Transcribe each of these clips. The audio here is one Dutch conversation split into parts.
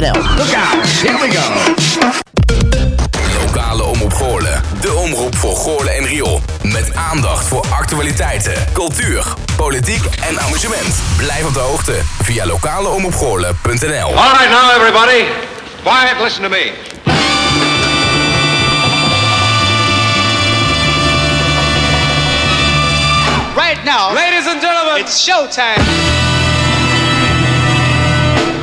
Look out, here we go. Lokale Omroep Goorlen. De omroep voor Goorlen en Riool. Met aandacht voor actualiteiten, cultuur, politiek en amusement. Blijf op de hoogte via lokaleomroepgoorlen.nl All right, now, everybody. Quiet, listen to me. Right now, Ladies and gentlemen, it's showtime.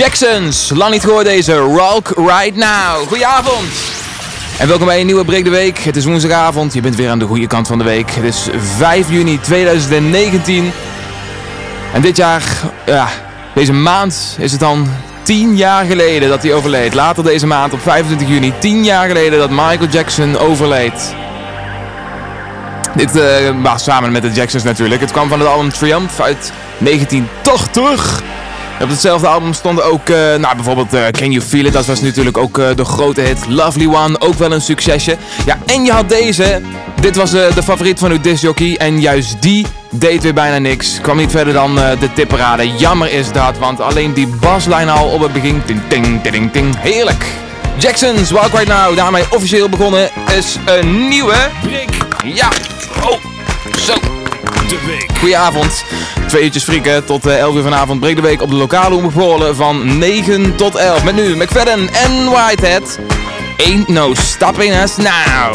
Jacksons. Lang niet gehoord deze. Rock Right Now. Goedenavond. En welkom bij een nieuwe Break de Week. Het is woensdagavond. Je bent weer aan de goede kant van de week. Het is 5 juni 2019. En dit jaar, ja, deze maand is het dan 10 jaar geleden dat hij overleed. Later deze maand op 25 juni. 10 jaar geleden dat Michael Jackson overleed. Dit maar samen met de Jacksons natuurlijk. Het kwam van het album Triumph uit 1980. Op hetzelfde album stonden ook, eh, nou bijvoorbeeld eh, Can You Feel It, dat was natuurlijk ook eh, de grote hit. Lovely One, ook wel een succesje. Ja, en je had deze. Dit was de favoriet van uw discjockey en juist die deed weer bijna niks. Kwam niet verder dan de tipperade. Jammer is dat, want alleen die baslijn al op het begin. Ting, ting, ting, ting. Heerlijk. Jackson's Walk Right Now, daarmee officieel begonnen, is een nieuwe... Break Ja, oh. De week. Goedenavond. Twee uurtjes frieken tot eh, 11 uur vanavond. Breek de week op de lokale omroep van 9 tot 11. Met nu McFadden en Whitehead. Ain't no stopping us now.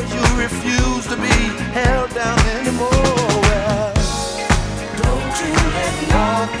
refuse to be held down anymore. Don't you let nothing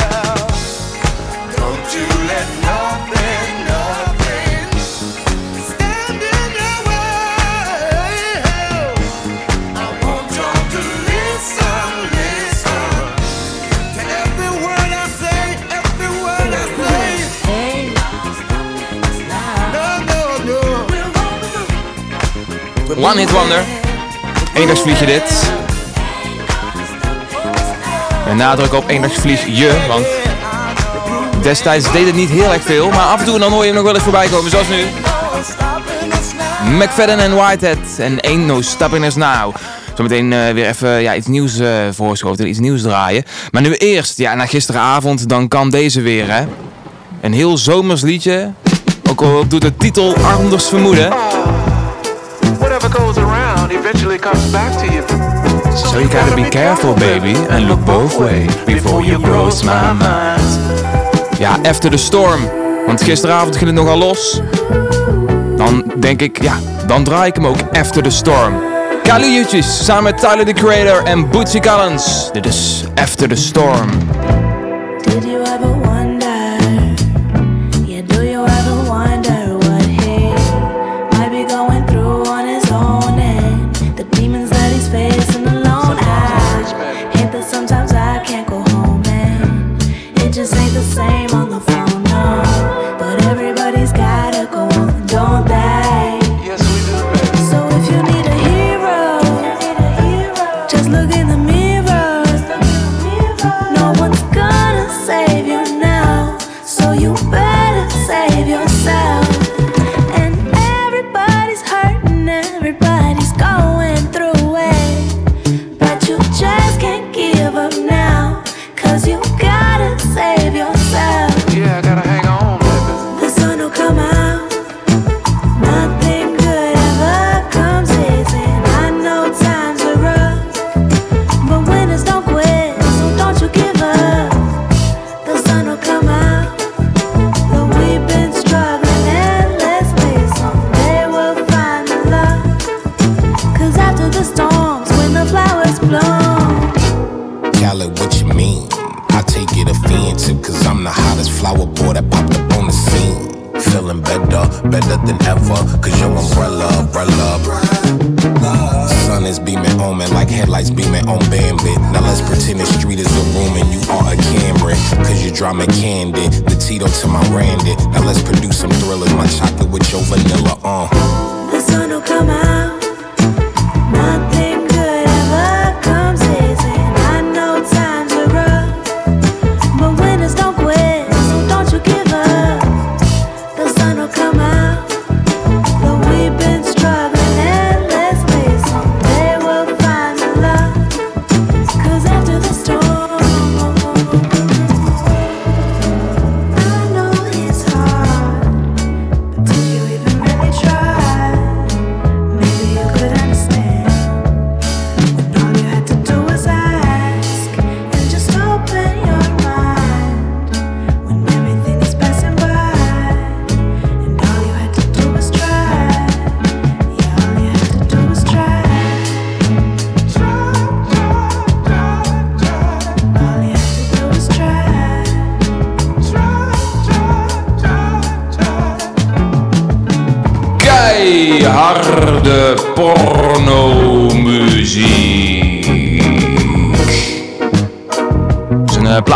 One hit wonder. Eendagsvliegje dit. Met nadruk op eendagsvlieg je, want destijds deed het niet heel erg veel. Maar af en toe dan hoor je hem nog wel eens voorbij komen, zoals nu. McFadden en Whitehead en Ain't No Stopping Us Now. Zometeen eh, weer even ja, iets nieuws eh voorschoten, iets nieuws draaien. Maar nu eerst, ja, na gisteravond, dan kan deze weer, hè. Een heel zomers liedje. Ook al doet de titel anders vermoeden. So you gotta be careful, baby, and look both ways before you cross my mind. Ja, after the storm. Want gisteravond ging het nogal los. Dan denk ik, ja, dan draai ik hem ook after the storm. Kali Uchis samen met Tyler the Creator en Bootsy Collins. Dit is After the Storm. Did you ever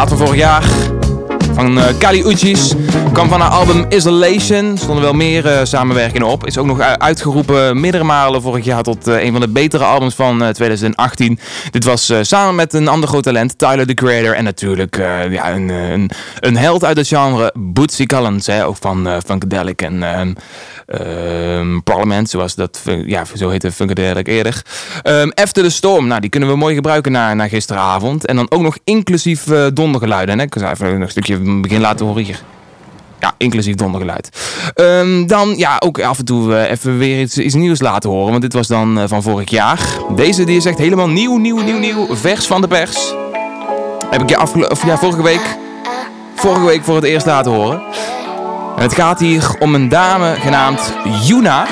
van vorig jaar. Van eh, Kali Uchis. Kwam van haar album Isolation. Stonden wel meer eh, samenwerkingen op. Is ook nog uitgeroepen meerdere malen vorig jaar tot eh, een van de betere albums van eh, 2018. Dit was eh, samen met een ander groot talent, Tyler the Creator. En natuurlijk eh, ja, een, eh, een, een held uit het genre, Bootsy Collins. Hè, ook van eh, Funkadelic en ehm, ehm, Parliament, zoals dat, eh, ja, zo heette Funkadelic eerder. Ehm, After the Storm, nou, die kunnen we mooi gebruiken na, gisteravond. En dan ook nog inclusief eh, dondergeluiden. Hè. Ik zal even nog een stukje begin laten horen hier. Ja, inclusief dondergeluid. Ehm, dan ja, ook af en toe eh, even weer iets, iets nieuws laten horen. Want dit was dan eh, van vorig jaar. Deze die is echt helemaal nieuw, nieuw, nieuw, nieuw. Vers van de pers. Heb ik je afgelo- of, ja, vorige week. Vorige week voor het eerst laten horen. En het gaat hier om een dame genaamd Yuna.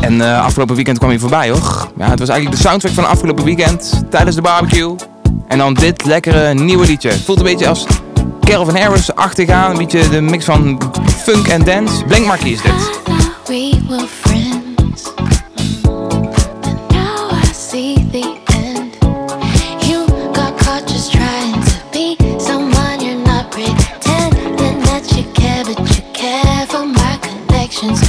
En eh, afgelopen weekend kwam hij voorbij hoor. Ja, het was eigenlijk de soundtrack van afgelopen weekend. Tijdens de barbecue. En dan dit lekkere nieuwe liedje. Voelt een beetje als Calvin Harris-achtig aan. Een beetje de mix van funk en dance. Blank Marquis is dit. We were friends, now I see the end. You got caught just trying to be someone you're not, pretending that you care, but you care for my connections,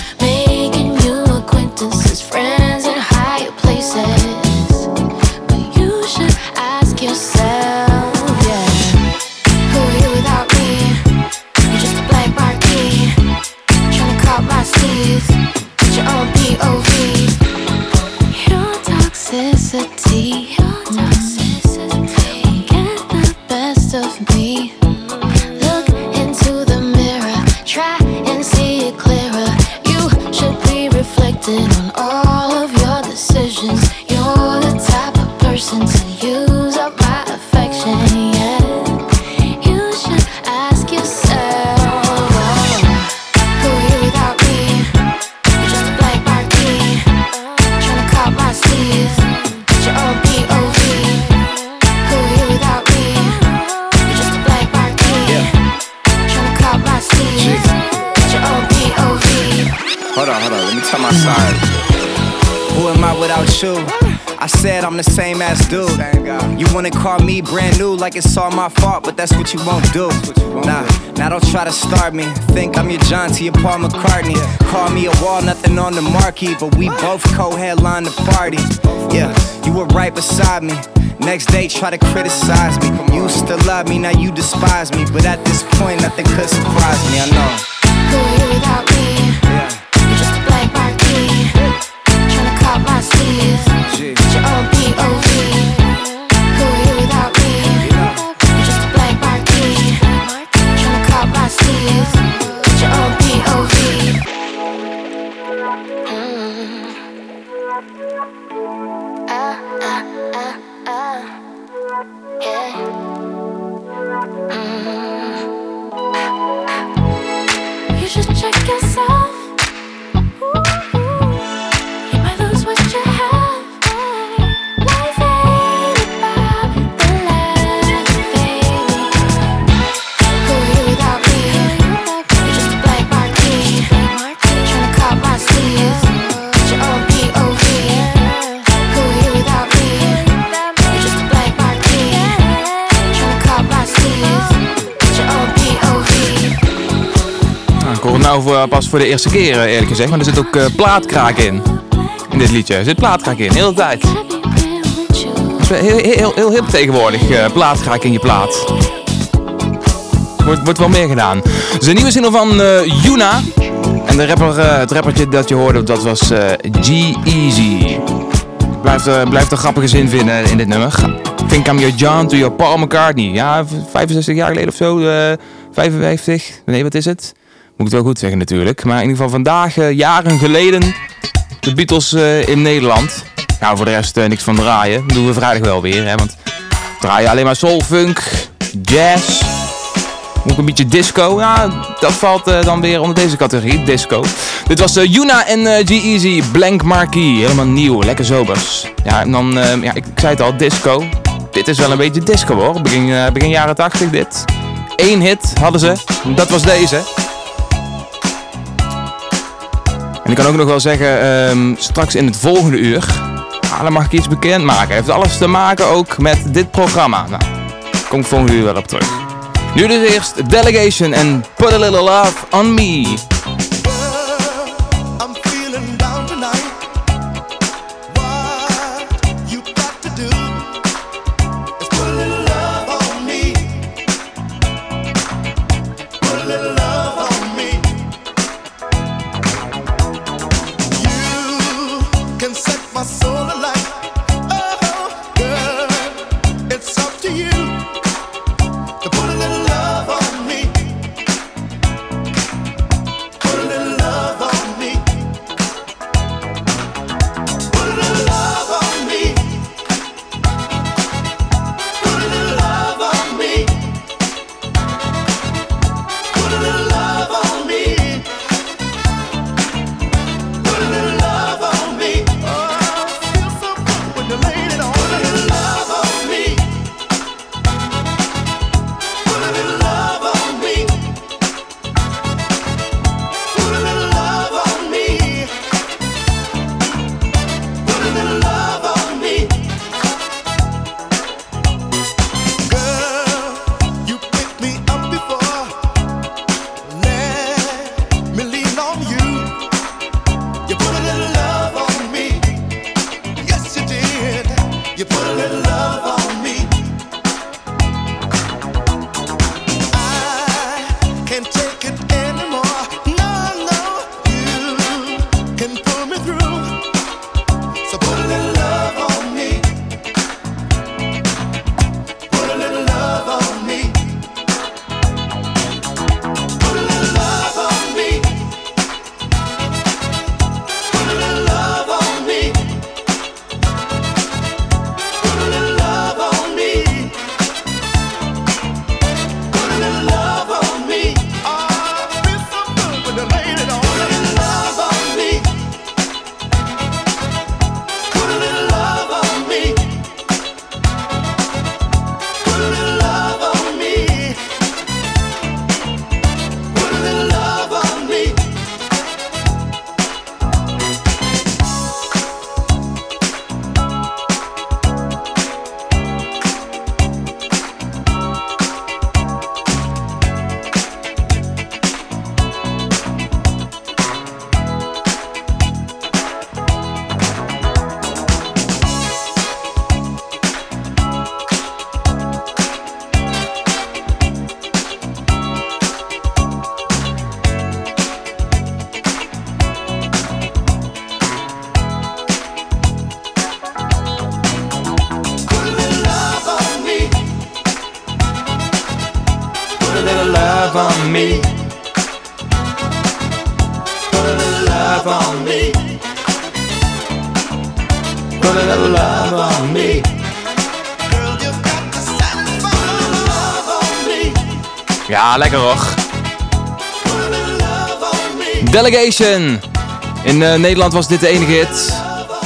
Who I without you? I said I'm the same as dude. You wanna call me brand new like it's all my fault, but that's what you won't do. Nah, now don't try to start me. Think I'm your John T. and Paul McCartney. Call me a wall, nothing on the marquee, but we both co-headline the party. Yeah, you were right beside me. Next day, try to criticize me. You used to love me, now you despise me. But at this point, nothing could surprise me. I know. Who are you without me? Cop my your own POV. Who are you without me? You're just a marquee. Tryna cop my your own POV. Mm. Ah, ah, ah. Yeah. Nou pas voor de eerste keer eh, eerlijk gezegd. Maar er zit ook eh, plaatkraak in. In dit liedje. Er zit plaatkraak in, de hele tijd. Wel heel, heel, heel hip tegenwoordig, eh, plaatkraak in je plaat. Wordt, wordt wel meer gedaan. Een nieuwe single van eh, Yuna. En de rapper, het rappertje dat je hoorde, dat was eh, G-Eazy. Blijft, blijft een grappige zin vinden in dit nummer. Think I'm your John to your Paul McCartney. Ja, v- 65 jaar geleden of zo. eh 55. Nee, wat is het? Moet ik het wel goed zeggen natuurlijk. Maar in ieder geval vandaag, eh, jaren geleden, de Beatles eh, in Nederland. Nou, voor de rest eh, niks van draaien. Dat doen we vrijdag wel weer, hè. Want we draaien alleen maar soul, funk, jazz. Ook een beetje disco. Ja, dat valt dan weer onder deze categorie, disco. Dit was Yuna en G-Eazy, Blank Marquee. Helemaal nieuw, lekker zobers. Ja, en dan, ja, ik, zei het al, disco. Dit is wel een beetje disco hoor, begin, begin jaren 80 dit. Eén hit hadden ze, dat was deze. En ik kan ook nog wel zeggen, ehm, straks in het volgende uur, ah, dan mag ik iets bekend maken. Het heeft alles te maken ook met dit programma. Nou, kom ik volgende uur wel op terug. Nu dus eerst Delegation en Put a Little Love on Me. In eh, Nederland was dit de enige hit.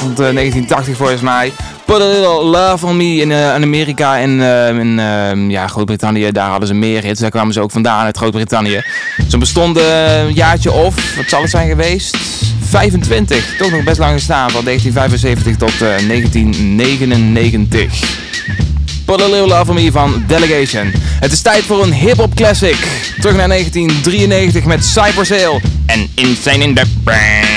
Rond eh, 1980 volgens mij. Put a Little Love on Me in, eh, in Amerika en in eh, ja, Groot-Brittannië. Daar hadden ze meer hits. Daar kwamen ze ook vandaan uit Groot-Brittannië. Ze bestonden een jaartje of, wat zal het zijn geweest? 25. Toch nog best lang gestaan. Van 1975 tot eh, 1999. Put a Little Love on Me van Delegation. Het is tijd voor een hip-hop classic. Terug naar 1993 met Cypress Hill and insane in the brain.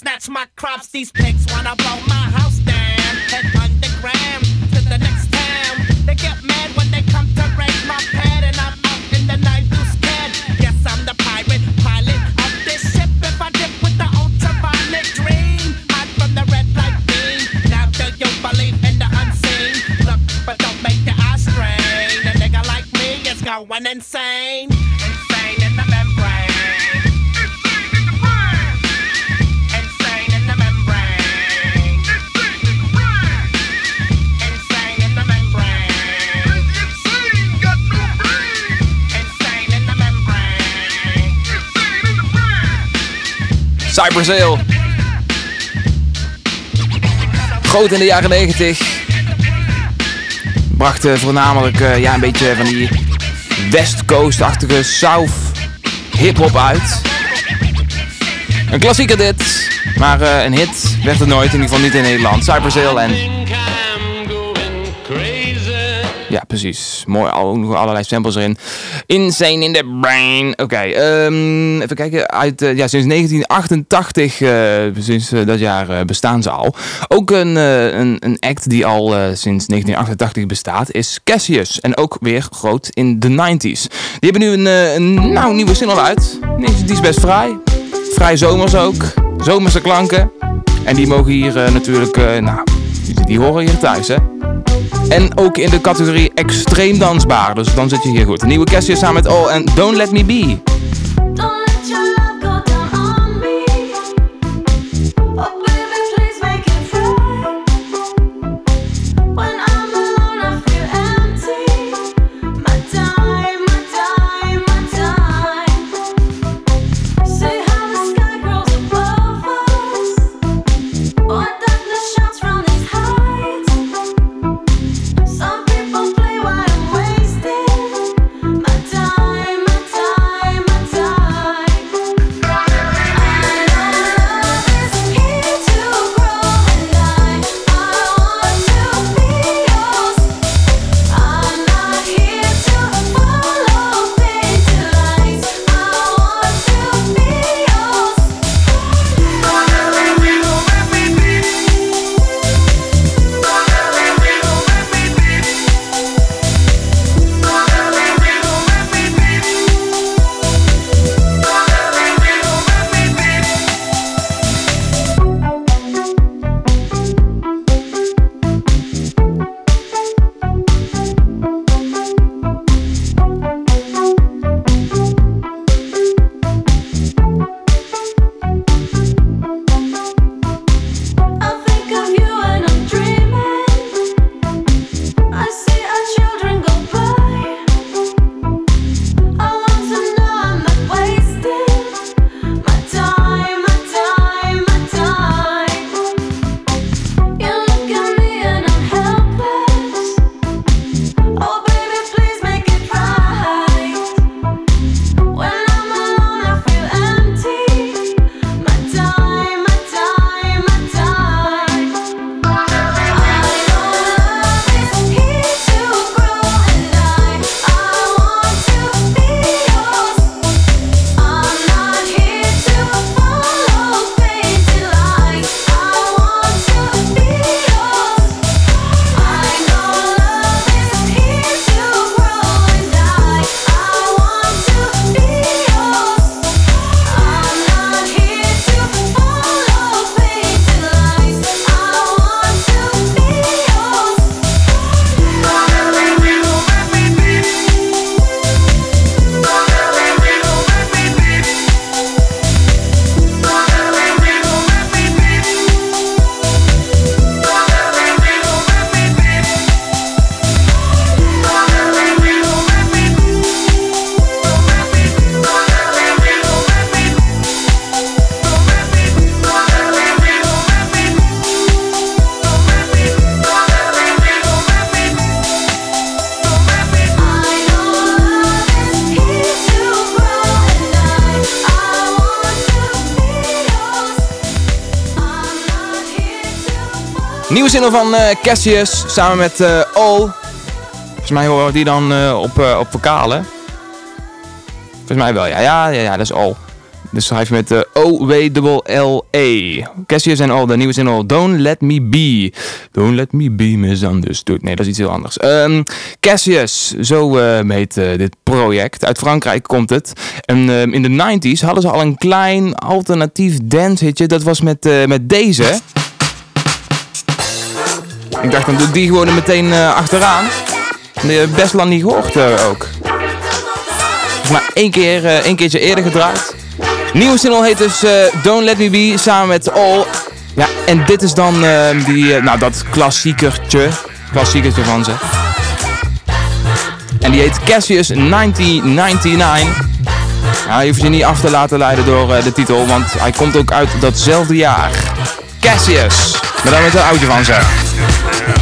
snatch my crops. These pigs wanna blow my house. Brazil. Groot in de jaren 90. Bracht eh, voornamelijk eh, ja, een beetje van die West Coast-achtige South hip-hop uit. Een klassieker dit, maar eh, een hit werd het nooit, in ieder geval niet in Nederland. Cypress en... Ja, precies. Mooi, al, allerlei samples erin. Insane in the Brain. Oké, ehm, even kijken. Uit, eh, ja, sinds 1988, eh, sinds eh, dat jaar bestaan ze al. Ook een, een, een, act die al sinds 1988 bestaat is Cassius. En ook weer groot in de 90s. Die hebben nu een, een nou, nieuwe single uit. Die is best vrij. Vrij zomers ook. Zomerse klanken. En die mogen hier natuurlijk, nou, die, die horen hier thuis hè. En ook in de categorie extreem dansbaar. Dus dan zit je hier goed. Een nieuwe kerstje samen met All en Don't Let Me Be. Nieuwe single van eh, Cassius samen met eh All. Volgens mij horen die dan eh, op, eh, op vocalen. Volgens mij wel, ja. Ja, ja, ja dat is All. Dus schrijf met eh, O-W-L-L-E. Cassius en All, de nieuwe single Don't Let Me Be. Don't Let Me Be Misunderstood. Nee, dat is iets heel anders. Ehm, Cassius, zo eh, heet eh, dit project. Uit Frankrijk komt het. En ehm, in de 90s hadden ze al een klein alternatief dancehitje. Dat was met, eh, met deze. Ik dacht, dan doe ik die gewoon er meteen eh, achteraan. Best lang niet gehoord eh, ook. Maar één, keer, eh, één keertje eerder gedraaid. Nieuwe single heet dus Don't Let Me Be samen met All. Ja, en dit is dan die, nou, dat klassiekertje. Klassiekertje van ze. En die heet Cassius 1999. Ja, je hoeft je niet af te laten leiden door de titel, want hij komt ook uit datzelfde jaar. Cassius. Maar dan met een oudje van ze.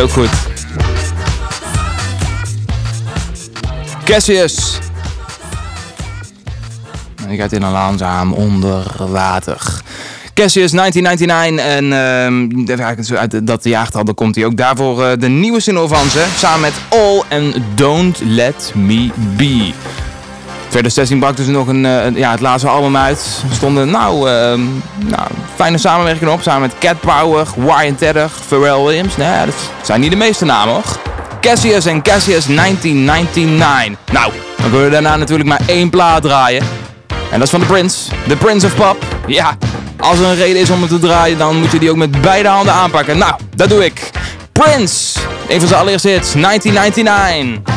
Ook goed. Cassius. Die gaat in een langzaam onder water. Cassius 1999 en ehm, dat- jaartal komt hij ook daarvoor eh, de nieuwe single van ze. Samen met All and Don't Let Me Be. 2016 brak dus nog een, eh, een- ja, het laatste album uit. Stonden nou, ehm, nou, fijne samenwerkingen op. Samen met Cat Power, Ryan Tedder, Pharrell Williams. Nou, dat zijn niet de meeste namen hoor. Cassius en Cassius 1999. Nou, dan kunnen we daarna natuurlijk maar één plaat draaien. En dat is van de Prince. The Prince of Pop. Ja, als er een reden is om het te draaien, dan moet je die ook met beide handen aanpakken. Nou, dat doe ik. Prince. Een van zijn allereerste hits, 1999.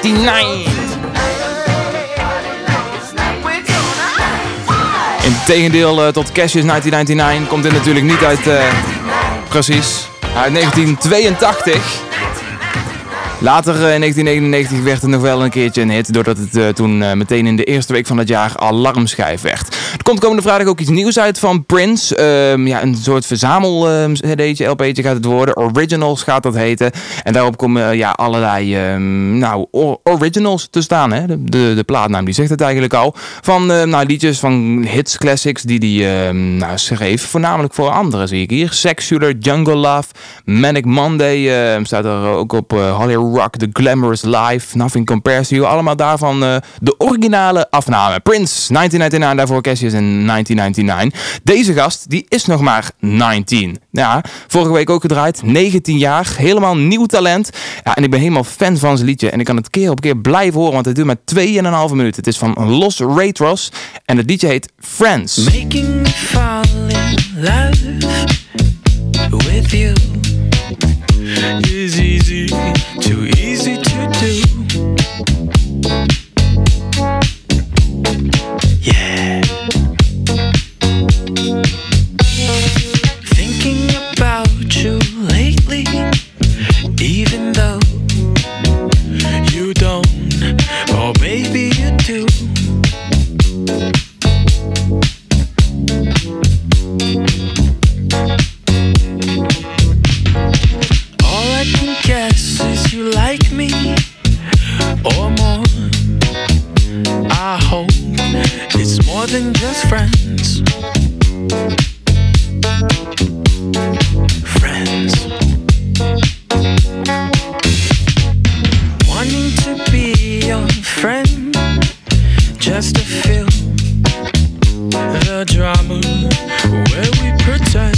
1999. In tegendeel eh, tot Cassius 1999 komt dit natuurlijk niet uit, eh, precies, uit 1982. Later eh, in 1999 werd het nog wel een keertje een hit, doordat het toen meteen in de eerste week van het jaar alarmschijf werd. Komt komende vrijdag ook iets nieuws uit van Prince. Ehm, ja, een soort verzamel ehm, cd'tje, LP'tje gaat het worden. Originals gaat dat heten. En daarop komen eh, ja, allerlei ehm, nou, or- originals te staan. Hè? De, de, plaatnaam die zegt het eigenlijk al. Van nou, liedjes van hits, classics die hij nou, schreef. Voornamelijk voor anderen zie ik hier. Sexular, Jungle Love, Manic Monday staat er ook op. eh, Holly Rock, The Glamorous Life, Nothing Compares to You. Allemaal daarvan eh, de originale afname. Prince, 1999, daarvoor Cassius in 1999. Deze gast, die is nog maar 19. Ja, vorige week ook gedraaid, 19 jaar, helemaal nieuw talent. Ja, en ik ben helemaal fan van zijn liedje. En ik kan het keer op keer blijven horen, want het duurt maar 2,5 minuten. Het is van Los Retros en het liedje heet Friends. Making me fall in love with you is easy, too easy to do. Or more. I hope it's more than just friends. Friends. Wanting to be your friend just to feel the drama where we pretend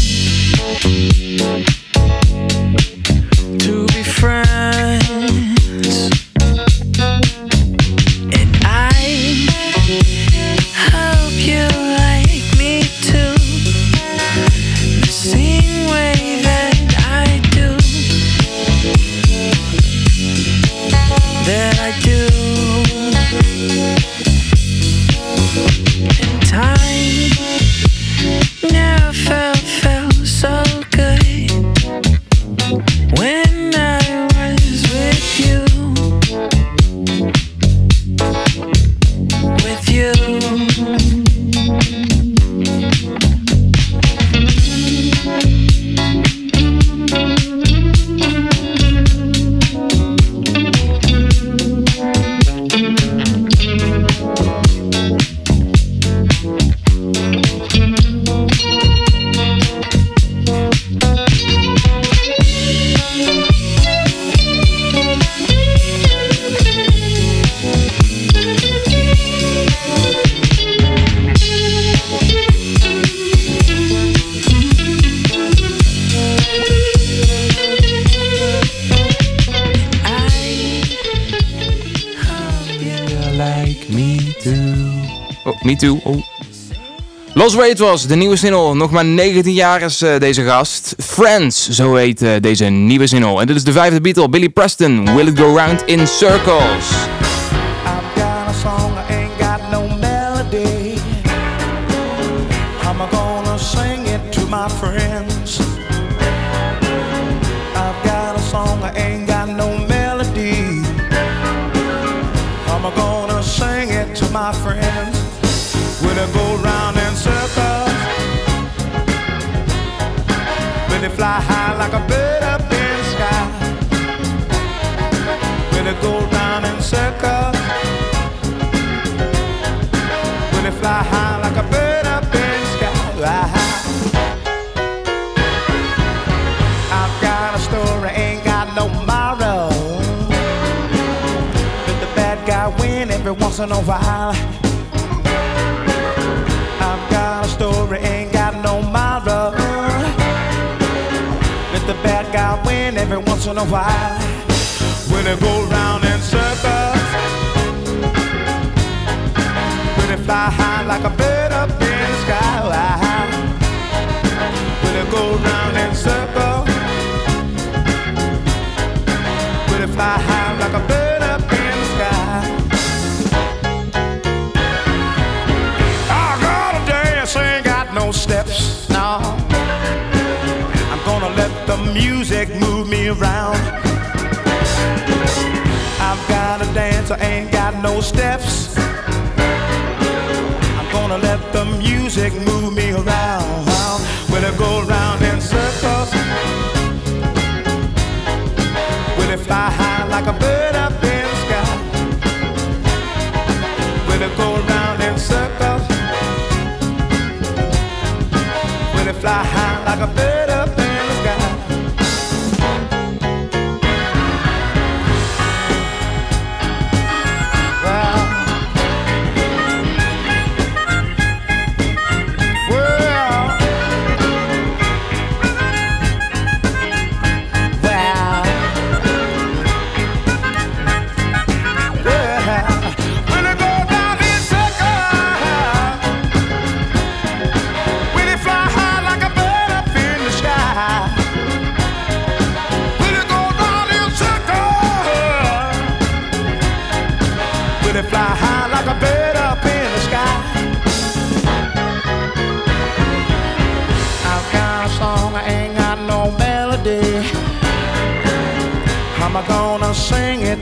Los Wade was de nieuwe single. Nog maar 19 jaar is eh, deze gast. Friends, zo heet eh, deze nieuwe single. En dit is de vijfde Beatle, Billy Preston. Will it go round in circles? got once in a while. I've got a story, ain't got no morrow. Let the bad guy win every once in a while. When it go round in circles. Will it fly high like a bird up in the sky? Will it go round around. I've got to dance, I ain't got no steps. I'm gonna let the music move me around. Will it go round in circles? Will it fly high like a bird up in the sky? Will it go round in circles? Will it fly high like a bird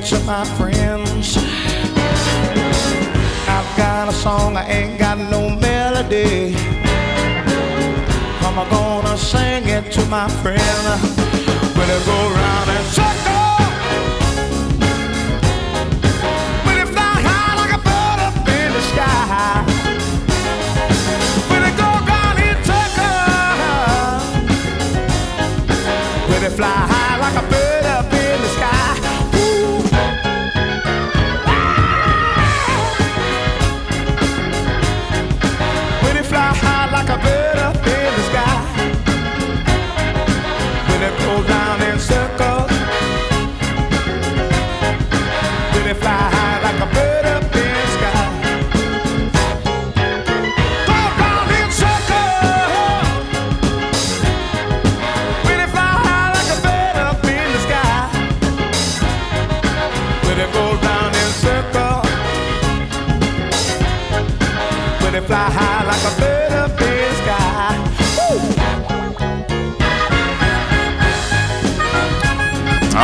to my friends? I've got a song, I ain't got no melody. How am I gonna sing it to my friend? Will it go round and circle? Will it fly like a bird up in the sky Will it go down and circle? Will it fly high like a bird up in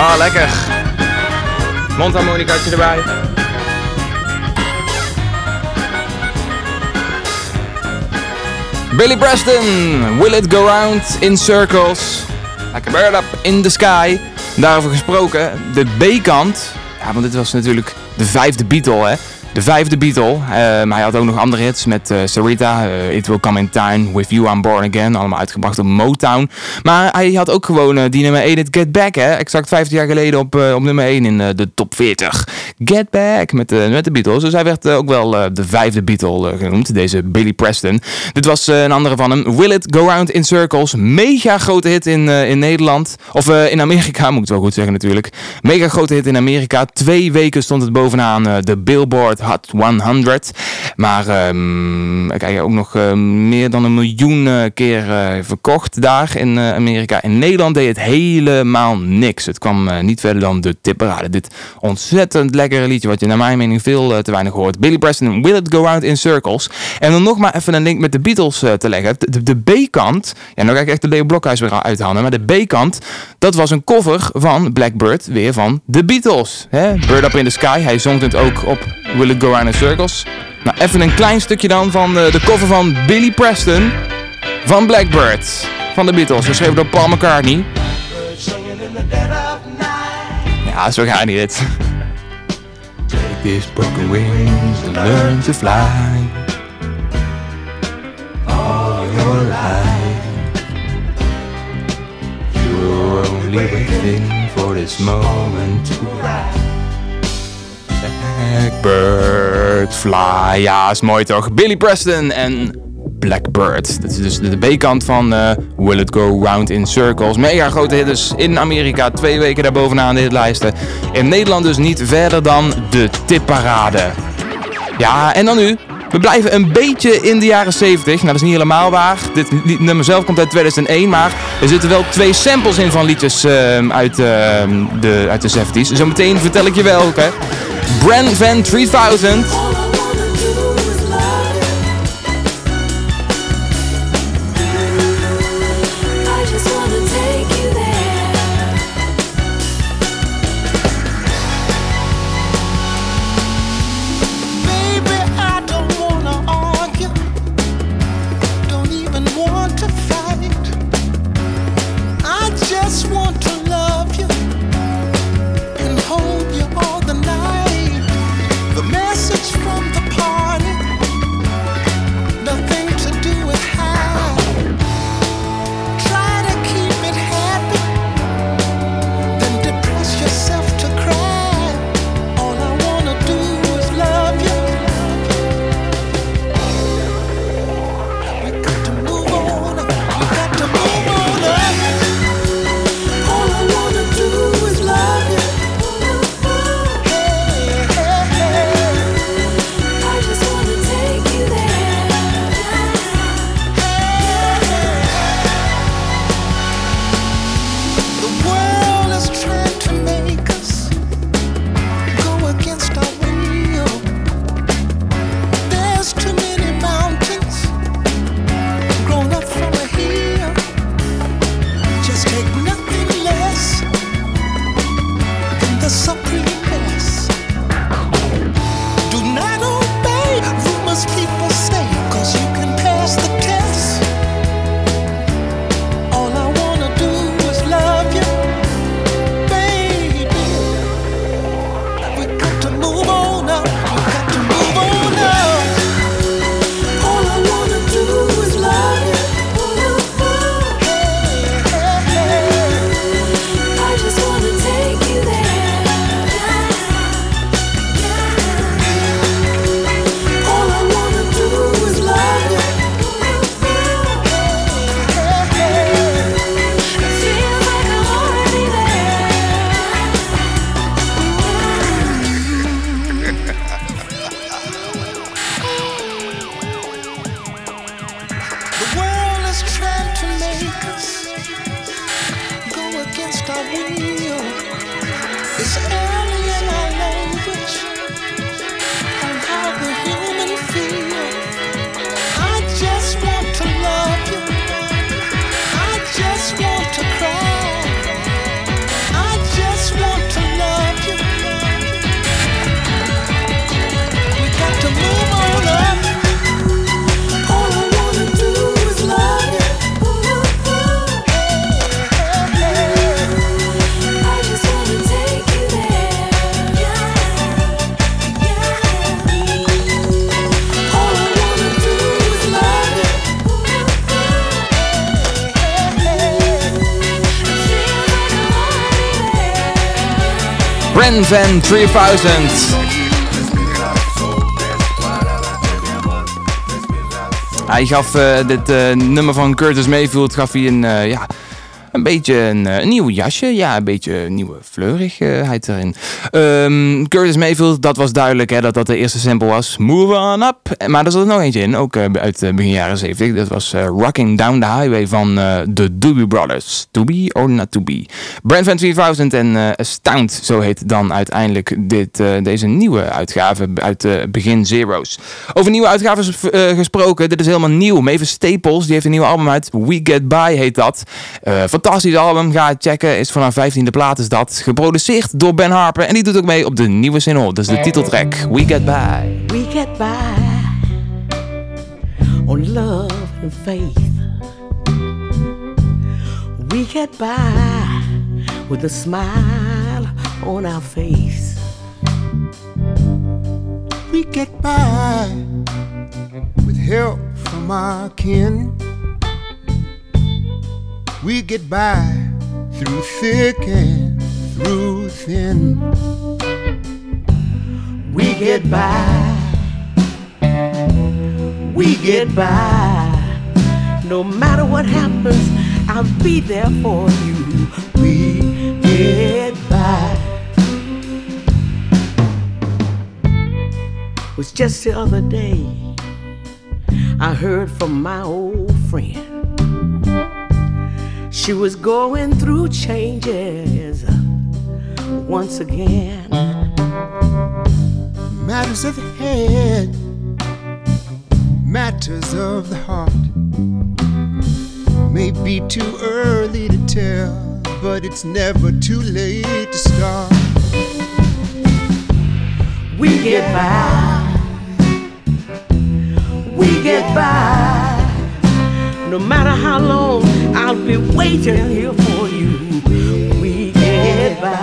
Ah, lekker. Mondharmonicaatje erbij. Billy Preston, Will It Go Round in Circles. Like a bird up in the sky. Daarover gesproken, de B-kant. Ja, want dit was natuurlijk de vijfde Beatle, hè. De vijfde Beatle. Ehm, hij had ook nog andere hits met eh, Sarita, eh, It Will Come In Time, With You I'm Born Again. Allemaal uitgebracht door Motown. Maar hij had ook gewoon eh, die nummer 1, It Get Back, hè. Exact 15 jaar geleden op, op nummer 1 in de top 40. Get Back met de, met de Beatles. Dus hij werd ook wel de vijfde Beatle genoemd, deze Billy Preston. Dit was een andere van hem. Will It Go Round in Circles. Mega grote hit in, in Nederland. Of in Amerika, moet ik het wel goed zeggen natuurlijk. Mega grote hit in Amerika. Twee weken stond het bovenaan de Billboard Hot 100. Maar ehm, kijk, ook nog eh, meer dan een miljoen eh, keer eh, verkocht daar in eh, Amerika. In Nederland deed het helemaal niks. Het kwam niet verder dan de tipperade. Dit ontzettend lekkere liedje, wat je naar mijn mening veel te weinig hoort. Billy Preston, Will It Go Round in Circles. En dan nog maar even een link met de Beatles te leggen. De B-kant, ja, nou ga ik echt de Leo Blokhuis weer uithalen. Maar de B-kant, dat was een cover van Blackbird, weer van de Beatles. Hè? Bird Up in the Sky, hij zong het ook op Will It Go Round in Circles. Nou, even een klein stukje dan van eh, de cover van Billy Preston van Blackbird. Van de Beatles, geschreven door Paul McCartney. Ja, zo gaat niet dit. Take these broken wings and learn to fly. All your life. You're only waiting for this moment to rise. Blackbird fly. Ja, is mooi toch? Billy Preston en Blackbird. Dat is dus de B-kant van eh, Will It Go Round in Circles. Mega grote hit dus in Amerika. Twee weken daarbovenaan de hitlijsten. In Nederland dus niet verder dan de tipparade. Ja, en dan nu. We blijven een beetje in de jaren 70. Nou, dat is niet helemaal waar. Dit nummer zelf komt uit 2001. Maar er zitten wel twee samples in van liedjes ehm, uit, ehm, de, uit de 70s. Zometeen vertel ik je welke. Brand Van 3000. Van 3000. Hij gaf eh, dit eh, nummer van Curtis Mayfield gaf hij een, eh, ja, een beetje een, nieuw jasje. Ja, een beetje een nieuwe fleurigheid erin. Ehm, Curtis Mayfield, dat was duidelijk hè, dat dat de eerste sample was. Move on up. Maar er zat er nog eentje in, ook uit begin jaren 70. Dat was Rocking Down the Highway van de Doobie Brothers. To be or not to be. Brand Van 3000 en eh Astound, zo heet dan uiteindelijk dit, eh, deze nieuwe uitgave uit eh, begin Zero's. Over nieuwe uitgaven gesproken, dit is helemaal nieuw. Mavis Staples, die heeft een nieuwe album uit. We Get By heet dat. Fantastisch album, ga het checken. Is vanaf 15e plaat is dat. Geproduceerd door Ben Harper en die doet ook mee op de nieuwe single. Dat is de titeltrack, We Get By. We get by on love and faith. We get by with a smile on our face. We get by with help from our kin. We get by through thick and through thin. We get by. We get by. No matter what happens, I'll be there for you. By. Was just the other day, I heard from my old friend. She was going through changes once again. Matters of the head, matters of the heart. May be too early to tell, but it's never too late to start. We get by. We get by. No matter how long, I'll be waiting here for you. We get by.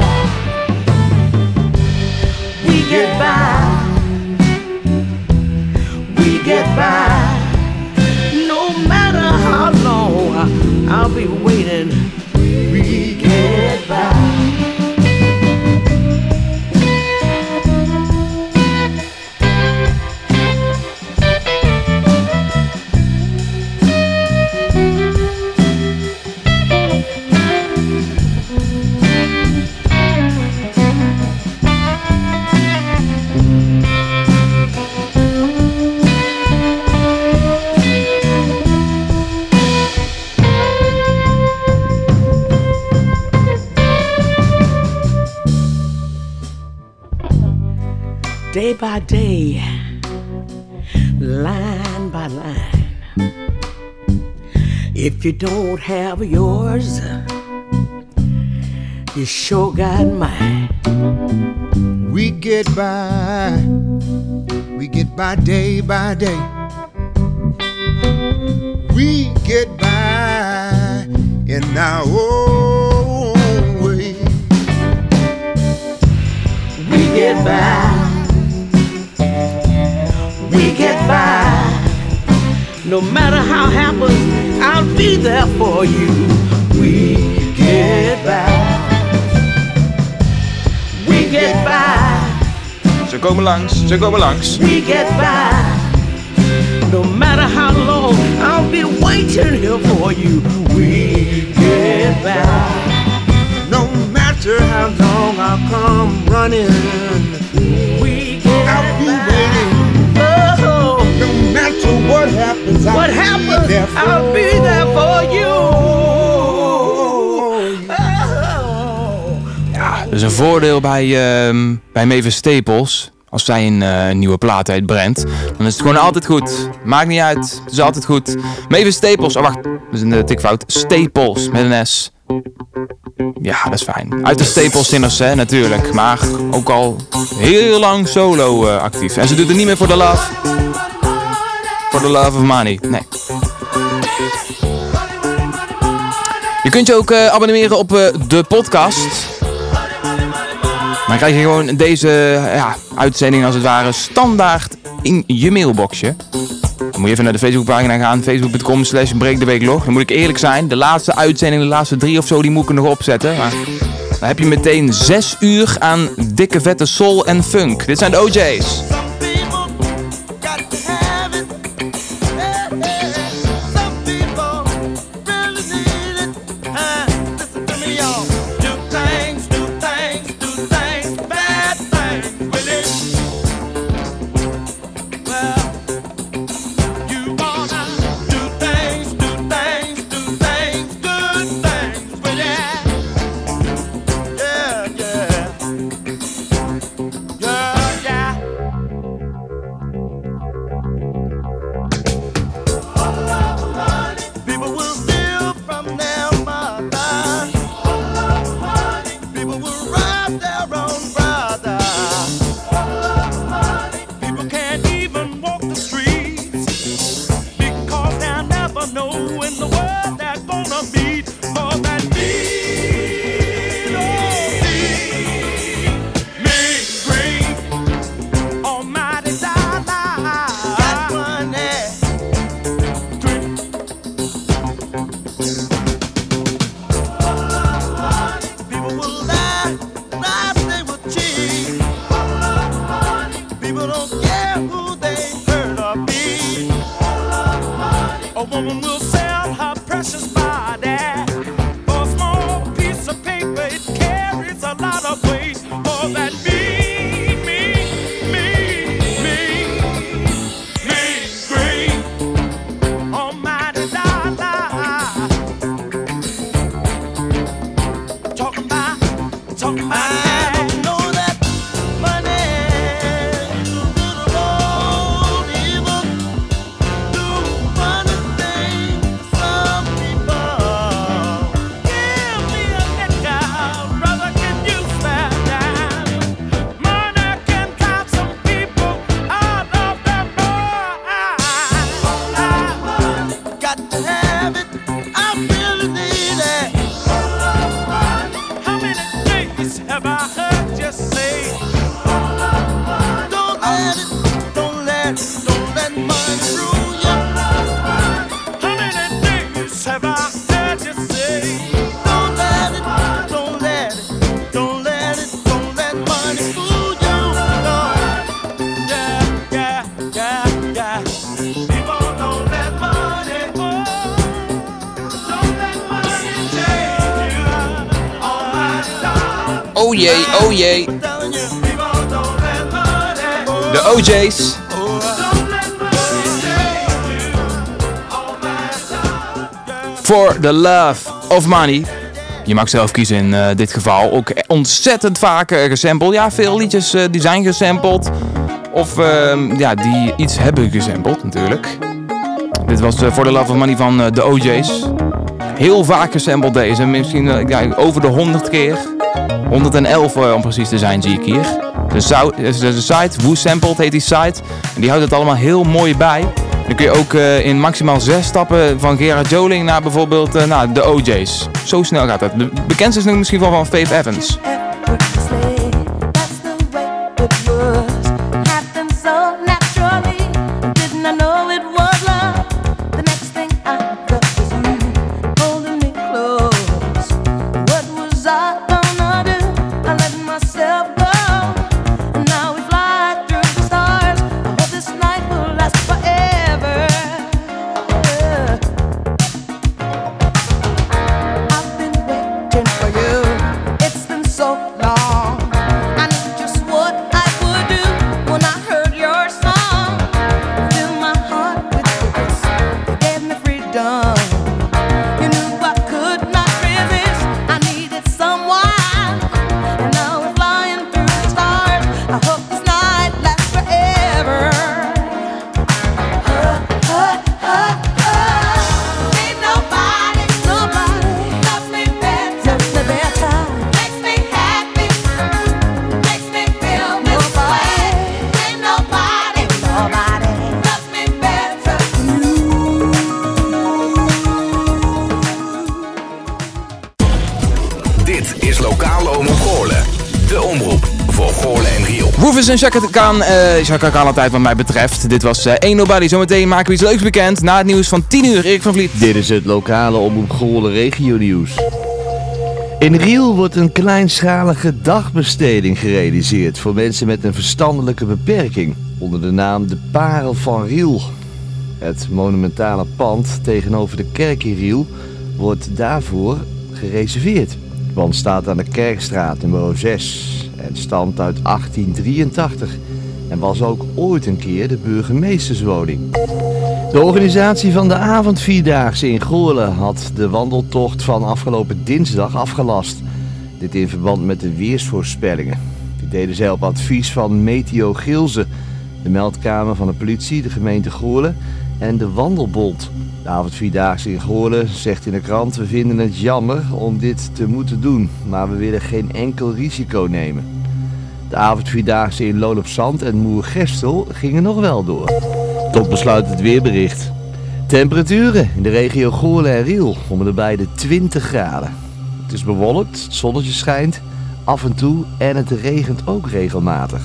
We get by. We get by. No matter how long, I'll be waiting. By day, line by line. If you don't have yours, you sure got mine. We get by, we get by day by day. We get by in our own way. We get by. We get by. No matter how happens, I'll be there for you. We get by. We get by. Ze komen langs, ze komen langs. We get by. No matter how long, I'll be waiting here for you. We get by. No matter how long I'll come running, what happens, I'll what be happens, there for I'll be there for you. Oh. Ja, dat is een voordeel bij, ehm bij Mavis Staples. Als zij een eh, nieuwe plaat uitbrengt, dan is het gewoon altijd goed. Maakt niet uit, het is altijd goed. Mavis Staples, oh wacht, dat is een uh, tikfout. Staples met een S. Ja, dat is fijn. Uit de Staples Sinners, hè, natuurlijk. Maar ook al heel lang solo eh, actief. En ze doet het niet meer voor de love. Voor de love of money. Nee. Je kunt je ook eh, abonneren op eh, de podcast. Dan krijg je gewoon deze ja, uitzending als het ware standaard in je mailboxje. Dan moet je even naar de Facebookpagina gaan. Facebook.com slash breekdeweeklog. Dan moet ik eerlijk zijn. De laatste uitzending, de laatste drie of zo, die moet ik nog opzetten. Maar dan heb je meteen 6 uur aan dikke vette soul en funk. Dit zijn de OJ's. Love of money. Je mag zelf kiezen in eh, dit geval. Ook ontzettend vaak eh, gesampled. Ja, veel liedjes eh, die zijn gesampled. Of ehm, ja, die iets hebben gesampled natuurlijk. Dit was For the Love of Money van de OJ's. Heel vaak gesampled deze. Misschien over de 100 keer. 111 eh, om precies te zijn, zie ik hier. De, de, de site, Who Sampled heet die site. En die houdt het allemaal heel mooi bij. Dan kun je ook eh, in maximaal 6 stappen van Gerard Joling naar bijvoorbeeld eh, nou, de OJ's. Zo snel gaat het. De bekendste is nu misschien wel van Faith Evans. Chaka eh Chaka Khan altijd wat mij betreft. Dit was eh Ain't Nobody. Zometeen maken we iets leuks bekend na het nieuws van 10 uur. Erik van Vliet. Dit is het lokale Omroep regio nieuws. In Riel wordt een kleinschalige dagbesteding gerealiseerd voor mensen met een verstandelijke beperking onder de naam de Parel van Riel. Het monumentale pand tegenover de kerk in Riel wordt daarvoor gereserveerd. Het pand staat aan de Kerkstraat nummer 6 en stamt uit 1883 en was ook ooit een keer de burgemeesterswoning. De organisatie van de avondvierdaagse in Goorlen had de wandeltocht van afgelopen dinsdag afgelast. Dit in verband met de weersvoorspellingen. Die deden zij op advies van Meteo Gilze, de meldkamer van de politie, de gemeente Goorlen en de Wandelbond. De avondvierdaagse in Goorlen zegt in de krant: We vinden het jammer om dit te moeten doen, maar we willen geen enkel risico nemen. De avondvierdaagse in Loon Zand en Moergestel gingen nog wel door. Tot besluit het weerbericht. Temperaturen in de regio Goorlen en Riel om de beide 20 graden. Het is bewolkt, het zonnetje schijnt af en toe en het regent ook regelmatig.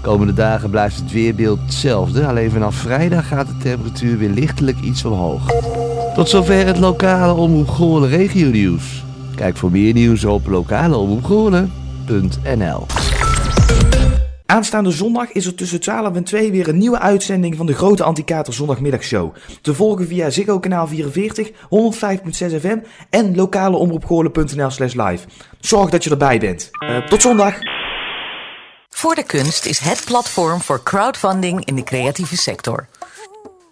Komende dagen blijft het weerbeeld hetzelfde, alleen vanaf vrijdag gaat de temperatuur weer lichtelijk iets omhoog. Tot zover het lokale Omroep Goorlen regio nieuws. Kijk voor meer nieuws op lokaleomroepgoorlen.nl Aanstaande zondag is er tussen 12 en 2 weer een nieuwe uitzending van de grote Antikater Zondagmiddagshow. Te volgen via Ziggo kanaal 44, 105.6 FM en lokaleomroepgoorlen.nl slash live. Zorg dat je erbij bent. Eh, tot zondag! Voor de Kunst is het platform voor crowdfunding in de creatieve sector.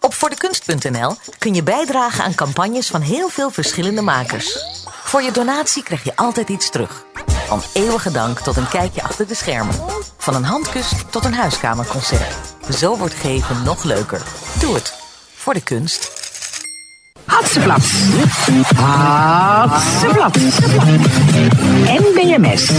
Op voordekunst.nl kun je bijdragen aan campagnes van heel veel verschillende makers. Voor je donatie krijg je altijd iets terug. Van eeuwige dank tot een kijkje achter de schermen. Van een handkus tot een huiskamerconcert. Zo wordt geven nog leuker. Doe het. Voor de kunst. Hatseflap. Hatseflap. NBMS.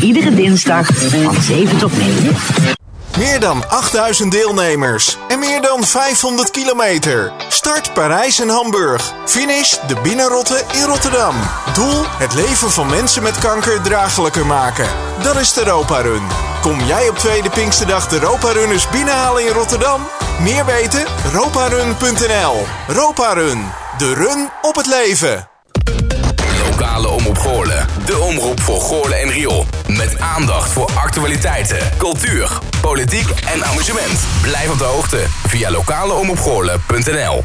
Iedere dinsdag van 7 tot 9. Meer dan 8000 deelnemers en meer dan 500 kilometer. Start Parijs en Hamburg. Finish de Binnenrotte in Rotterdam. Doel het leven van mensen met kanker draaglijker maken. Dat is de Europa Run. Kom jij op tweede Pinksterdag de Europa Runners binnenhalen in Rotterdam? Meer weten? roparun.nl. Europa Run. De run op het leven. De omroep voor Goorlen en Riool. Met aandacht voor actualiteiten, cultuur, politiek en amusement. Blijf op de hoogte via lokaleomroepgoorlen.nl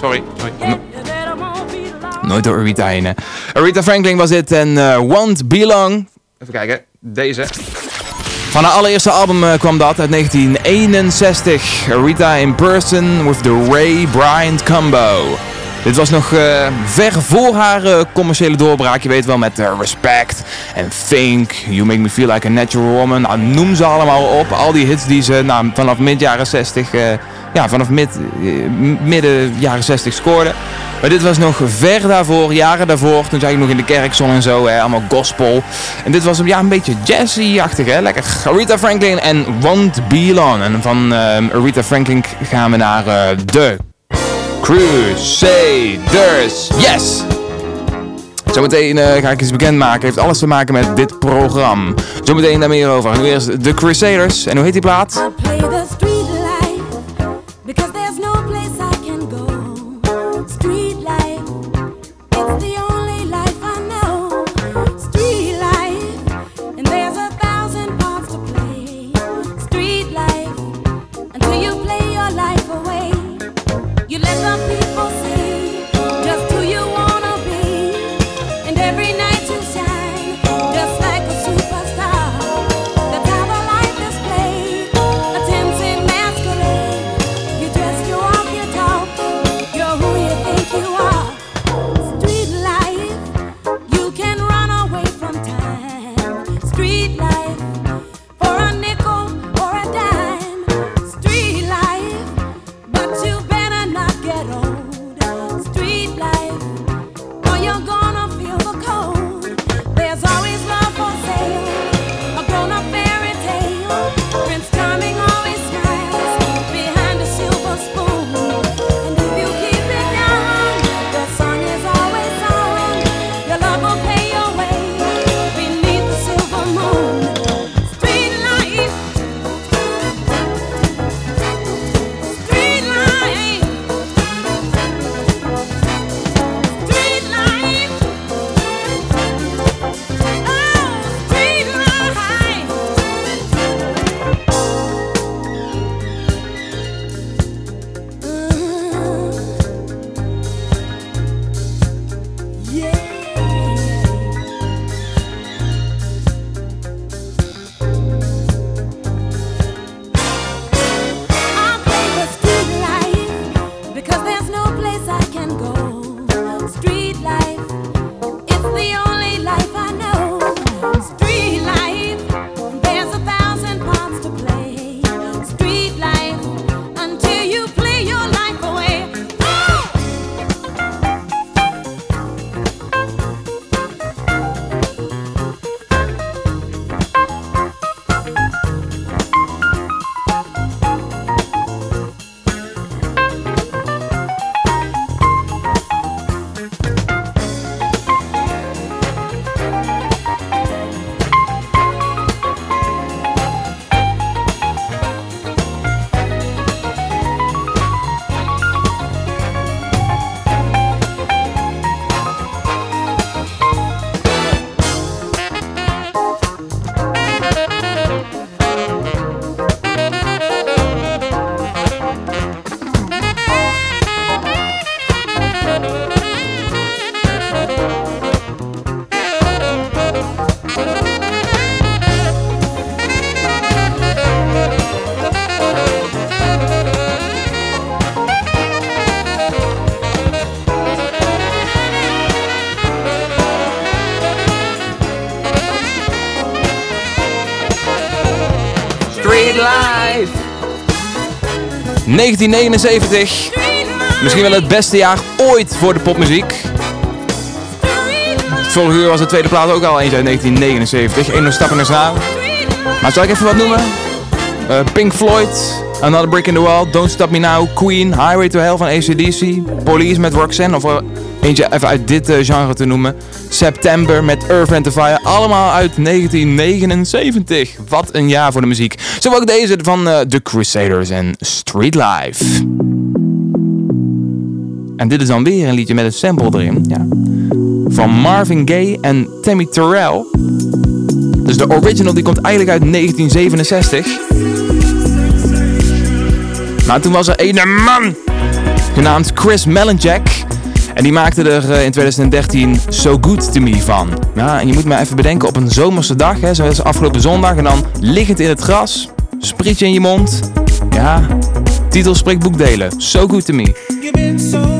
Sorry, sorry. No- Nooit door Aretha heen. Aretha Franklin was dit en eh Won't Belong. Even kijken, deze. Van haar allereerste album eh, kwam dat uit 1961. Aretha in Person with the Ray Bryant Combo. Dit was nog eh, ver voor haar eh, commerciële doorbraak. Je weet wel met Respect en Think, You Make Me Feel Like a Natural Woman. Nou, noem ze allemaal op. Al die hits die ze nou, vanaf mid jaren 60, eh, ja, vanaf eh, midden jaren 60 scoorde. Maar dit was nog ver daarvoor, jaren daarvoor. Toen zag ik nog in de kerk zon en zo, hè, allemaal gospel. En dit was ja, een beetje jazzy-achtig, hè. Lekker. Aretha Franklin en Won't Be Long. En van eh, Aretha Franklin gaan we naar eh, de Crusaders. Yes! Zometeen eh, ga ik iets bekendmaken. Heeft alles te maken met dit programma. Zometeen daar meer over. Nu eerst de Crusaders. En hoe heet die plaat? 1979. Misschien wel het beste jaar ooit voor de popmuziek. Vorige uur was de tweede plaat ook al eens uit 1979. Eén nog stappen naar zaal. Maar zal ik even wat noemen? Eh, Pink Floyd, Another Brick in the Wall, Don't Stop Me Now, Queen, Highway to Hell van ACDC, Police met Roxanne, of er eentje even uit dit eh, genre te noemen. September met Earth and the Fire, allemaal uit 1979. Wat een jaar voor de muziek. Zo ook deze van eh, The Crusaders en Street Life. En dit is dan weer een liedje met een sample erin. Ja. Van Marvin Gaye en Tammy Terrell. Dus de original die komt eigenlijk uit 1967. Maar toen was er een man genaamd Chris Mellenjack. En die maakte er eh, in 2013 So Good To Me van. Ja, en je moet me even bedenken op een zomerse dag, hè, zoals afgelopen zondag. En dan liggend in het gras, sprietje in je mond. Ja, titel spreekt boekdelen. So Good To Me.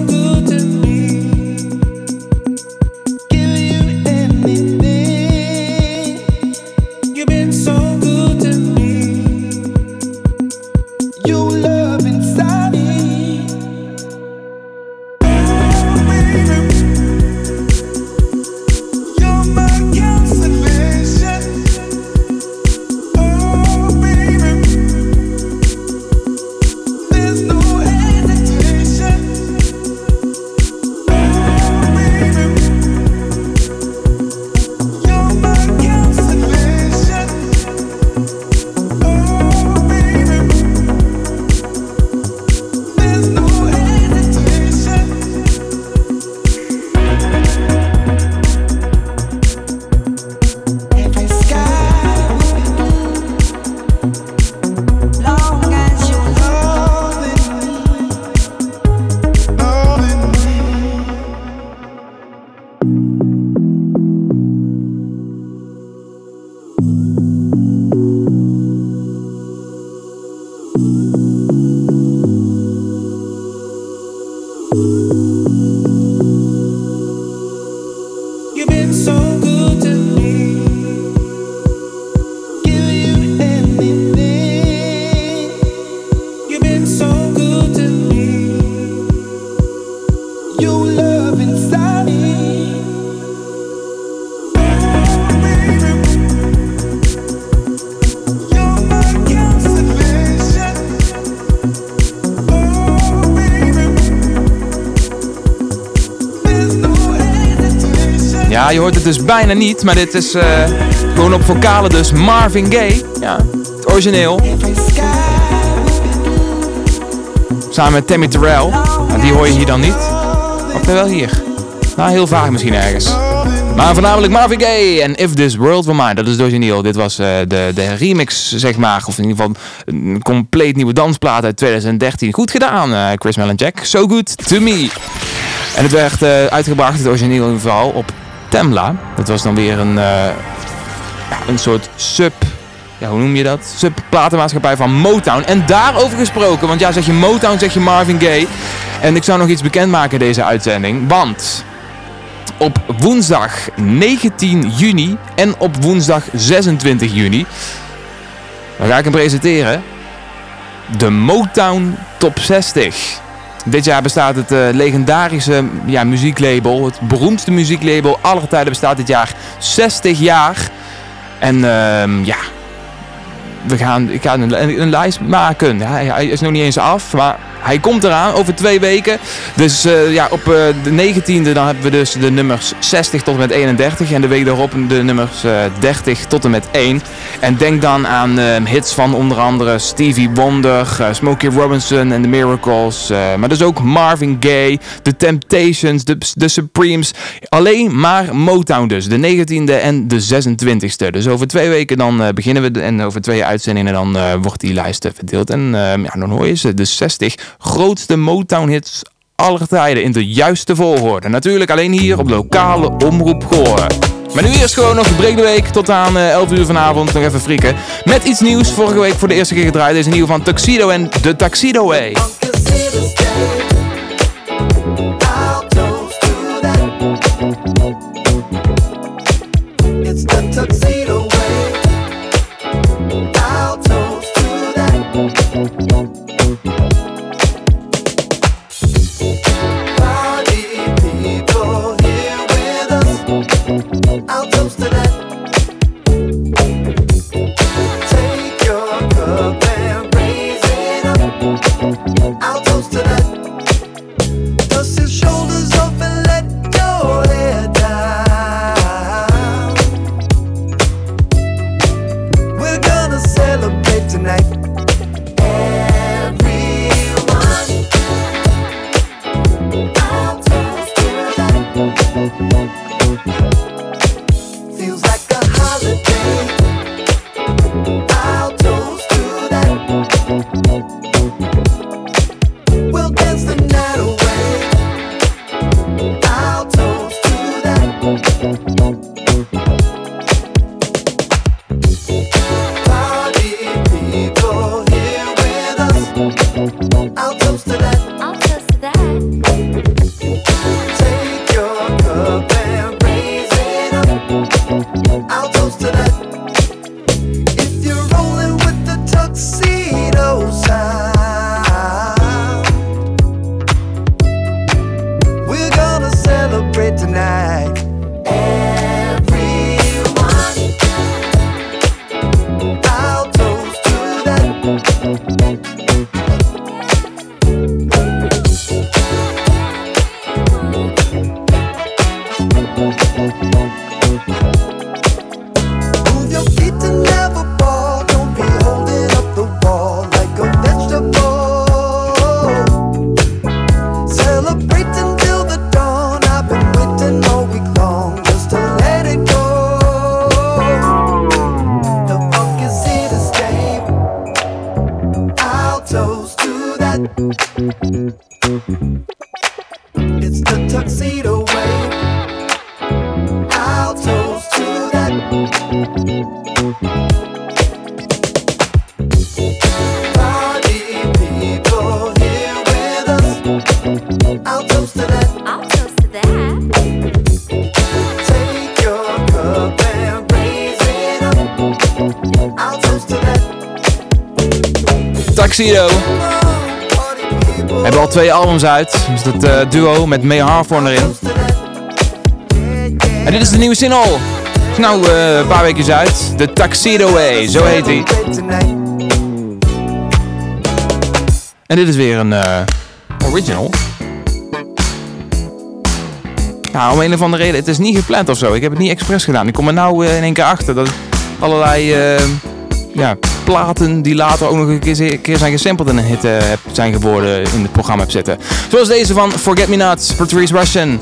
Dus bijna niet, maar dit is eh, gewoon op vocalen dus Marvin Gaye. Ja, het origineel. Samen met Tammy Terrell. Nou, die hoor je hier dan niet. Of wel hier. Nou, heel vaag misschien ergens. Maar voornamelijk Marvin Gaye en If This World Were Mine. Dat is origineel. Dit was eh, de, de remix, zeg maar. Of in ieder geval een compleet nieuwe dansplaat uit 2013. Goed gedaan, eh, Chris Mellenjack. So good to me. En het werd uitgebracht, het origineel in ieder geval, op Temla. Dat was dan weer een, eh, een soort sub... Ja, hoe noem je dat? Sub-platenmaatschappij van Motown. En daarover gesproken, want ja, zeg je Motown, zeg je Marvin Gaye. En ik zou nog iets bekendmaken deze uitzending. Want op woensdag 19 juni en op woensdag 26 juni... Dan ga ik hem presenteren. De Motown Top 60. Dit jaar bestaat het eh, legendarische ja, muzieklabel, het beroemdste muzieklabel aller tijden bestaat dit jaar 60 jaar. En ehm, ja, we gaan, ik ga een, een, lijst maken. Ja, hij is nog niet eens af, maar hij komt eraan over twee weken. Dus eh, ja, op eh, de 19e dan hebben we dus de nummers 60 tot en met 31. En de week daarop de nummers eh, 30 tot en met 1. En denk dan aan hits van onder andere Stevie Wonder, Smokey Robinson en The Miracles. maar dus ook Marvin Gaye, The Temptations, The, The Supremes. Alleen maar Motown dus. De 19e en de 26e. Dus over twee weken dan beginnen we. En over twee uitzendingen dan wordt die lijst verdeeld. En ja, dan hoor je ze. De 60 grootste Motown hits aller tijden in de juiste volgorde. Natuurlijk alleen hier op lokale omroep Goor. Maar nu eerst gewoon nog break de week tot aan eh, 11 uur vanavond nog even frikken. Met iets nieuws. Vorige week voor de eerste keer gedraaid. Deze nieuwe van Tuxedo en The Tuxedo Way. Tuxedo. We hebben al twee albums uit. Dus dat eh, duo met May Harvorn erin. En dit is de nieuwe single. Is nou uh, een paar weken uit. De Tuxedo Way, zo heet hij. En dit is weer een eh, original. Ja, om een of andere reden. Het is niet gepland of zo. Ik heb het niet expres gedaan. Ik kom er nou in één keer achter dat allerlei ja, platen die later ook nog een keer, keer zijn gesampled en een hit eh, zijn geworden in het programma heb zitten. Zoals deze van Forget Me Not, Patrice Russian.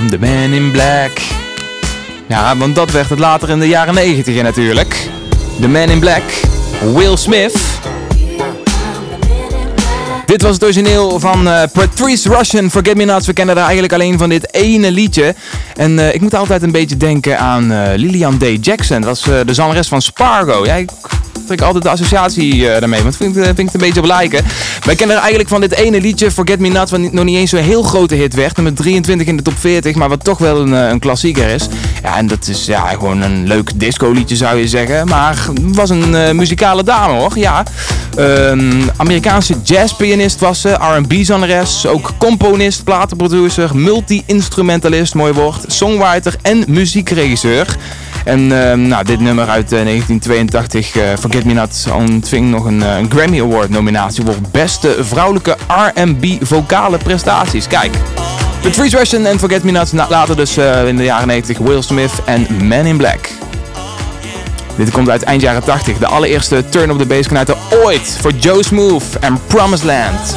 I'm the man in black. Ja, want dat werd het later in de jaren 90 natuurlijk. The man in black, Will Smith. Dit was het origineel van eh, Patrice Russian, Forget Me Nots. We kennen daar eigenlijk alleen van dit ene liedje. En eh, ik moet altijd een beetje denken aan eh, uh, Lillian D. Jackson. Dat is de zangeres van Spargo. Ja, ik trek altijd de associatie daarmee, want vind, vind ik het een beetje op lijken. Wij kennen haar eigenlijk van dit ene liedje, Forget Me Not, wat nog niet eens zo'n heel grote hit werd. Nummer 23 in de top 40, maar wat toch wel een, eh, een klassieker is. Ja, en dat is ja, gewoon een leuk disco liedje zou je zeggen. Maar was een eh, muzikale dame hoor, ja. Ehm, Amerikaanse jazzpianist was ze, R&B-zangeres, ook componist, platenproducer, multi-instrumentalist, mooi woord, songwriter en muziekregisseur. En ehm, nou, dit nummer uit eh, 1982, eh, Forget Me Not, ontving nog een, eh, een Grammy Award nominatie voor beste vrouwelijke R&B vocale prestaties. Kijk, Patrice Russian en Forget Me Not, later dus eh, in de jaren 90 Will Smith en Man in Black. Dit komt uit eind jaren 80, de allereerste Turn of the Bass knijter ooit voor Joe Smooth en Promised Land.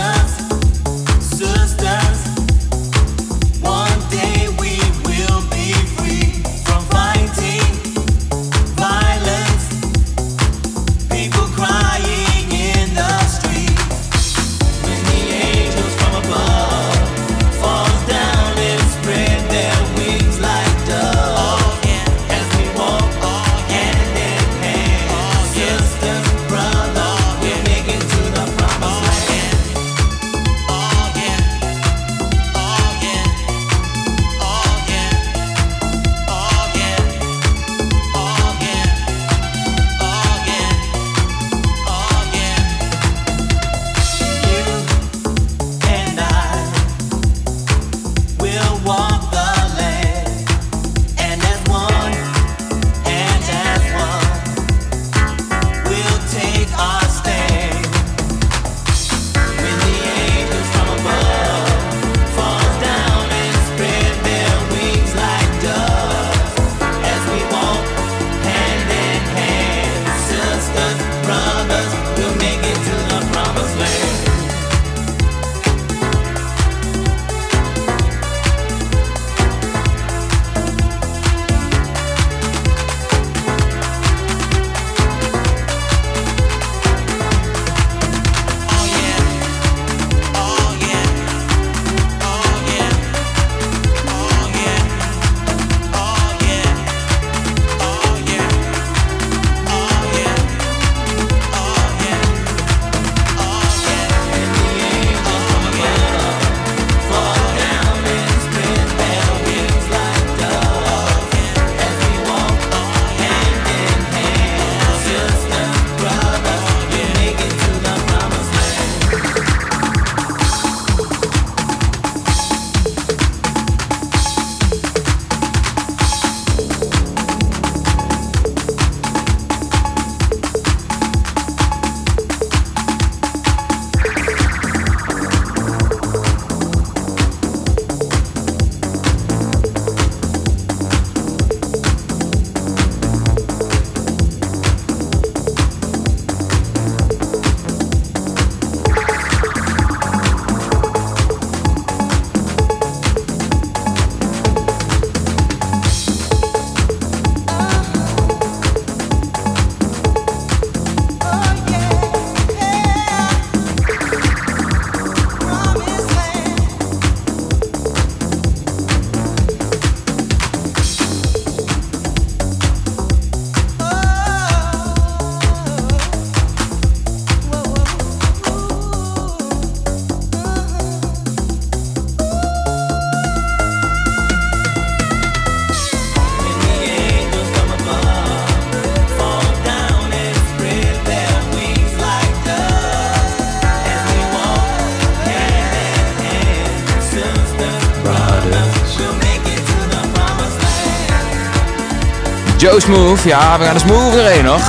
Joe Smooth, ja, we gaan er smooth erheen nog.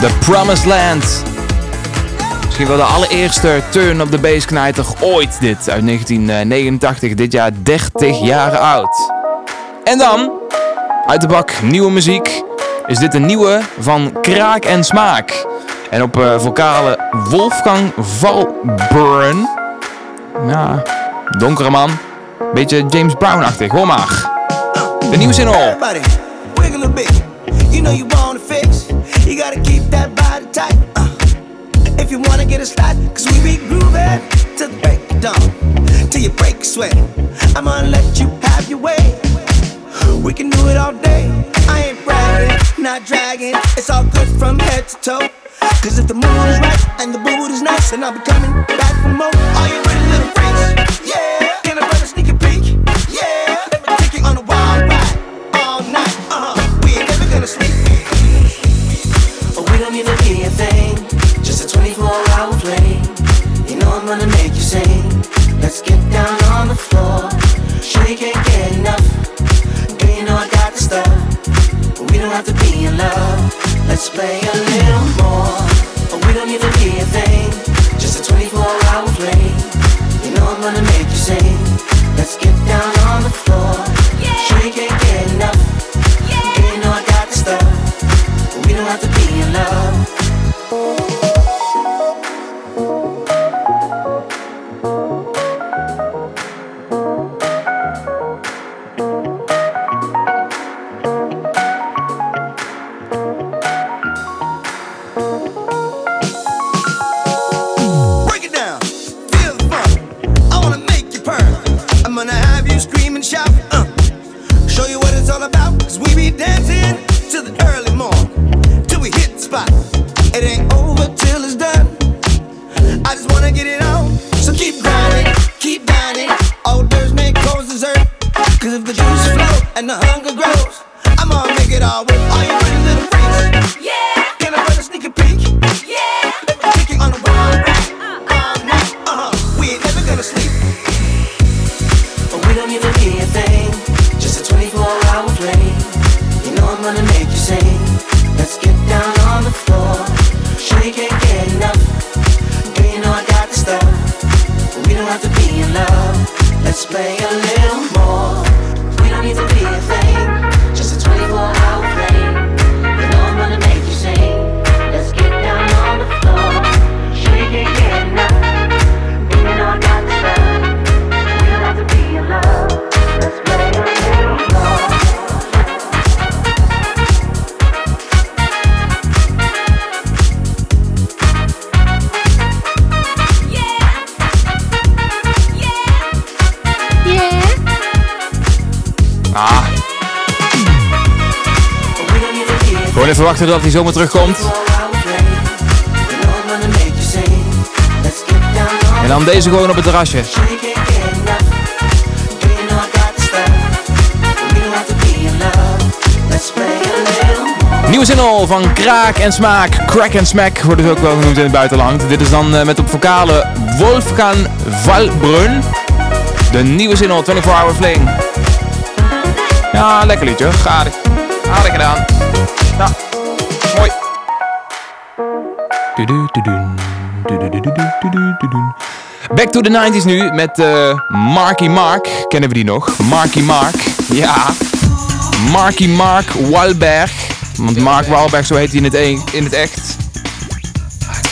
The Promised Land. Misschien wel de allereerste turn op de bass knijter ooit dit, uit 1989. Dit jaar 30 jaar oud. En dan, uit de bak nieuwe muziek, is dit een nieuwe van Kraak en Smaak. En op eh vocale Wolfgang Valburn. Ja, donkere man. Beetje James Brown-achtig, hoor maar. De nieuwe zin al. Know you zodat dat hij zomaar terugkomt. En dan deze gewoon op het terrasje. Nieuwe single van Kraak en Smaak. Crack en Smack wordt dus ook wel genoemd in het buitenland. Dit is dan eh, met op vocale Wolfgang Valbrun. De nieuwe single 24 Hour Fling. Ja, lekker liedje. Aardig, aardig gedaan. Back to the 90s nu met uh, Marky Mark. Kennen we die nog? Marky Mark. Ja. Marky Mark Walberg. Want Mark Walberg, zo heet hij in het, in het echt.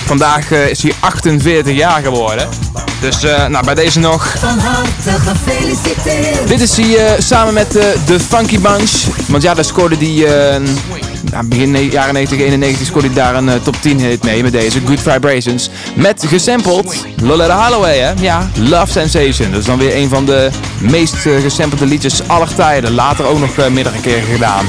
Vandaag eh, is hij 48 jaar geworden. Dus eh, nou, bij deze nog. Van harte gefeliciteerd. Dit is hij samen met de Funky Bunch. Want ja, daar scoorde hij begin jaren 90, 91 scoorde hij daar een eh, top 10 hit mee met deze Good Vibrations. Met gesampled Loletta Holloway, hè? Ja, Love Sensation. Dat is dan weer een van de meest eh, uh, gesampelde liedjes aller tijden. Later ook nog eh, meerdere keren gedaan.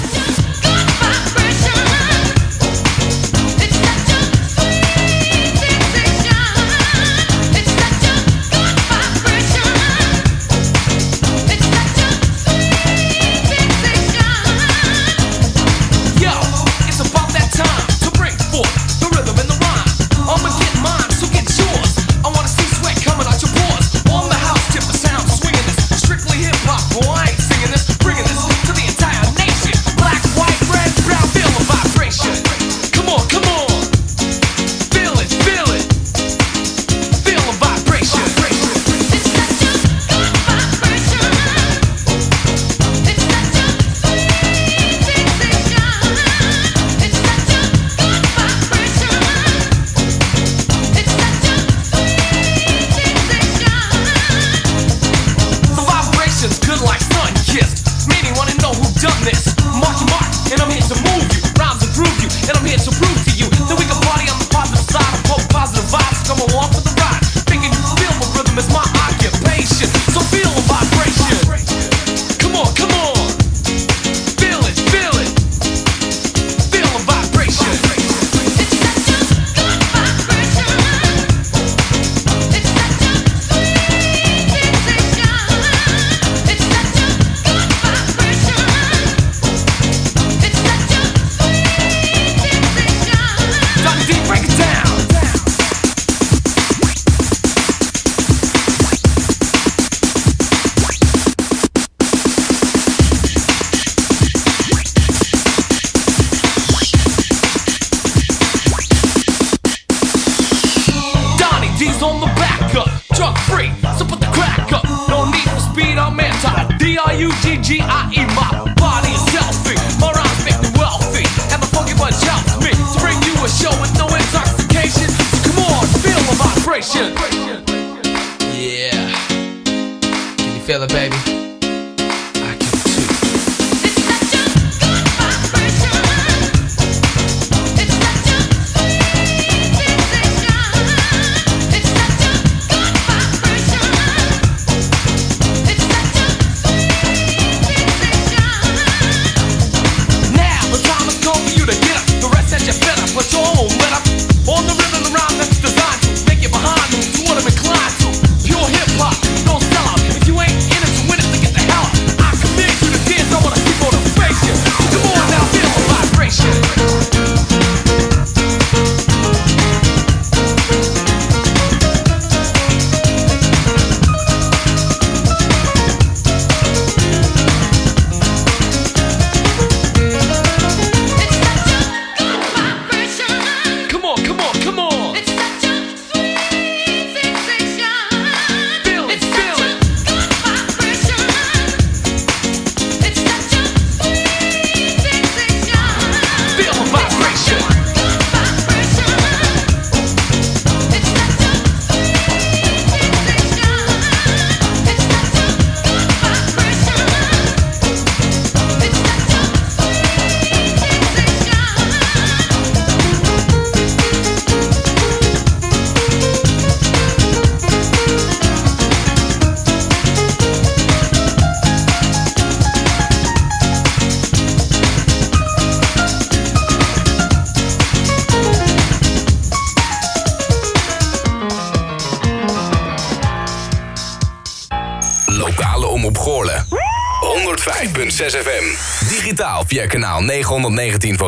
Via kanaal 919 voor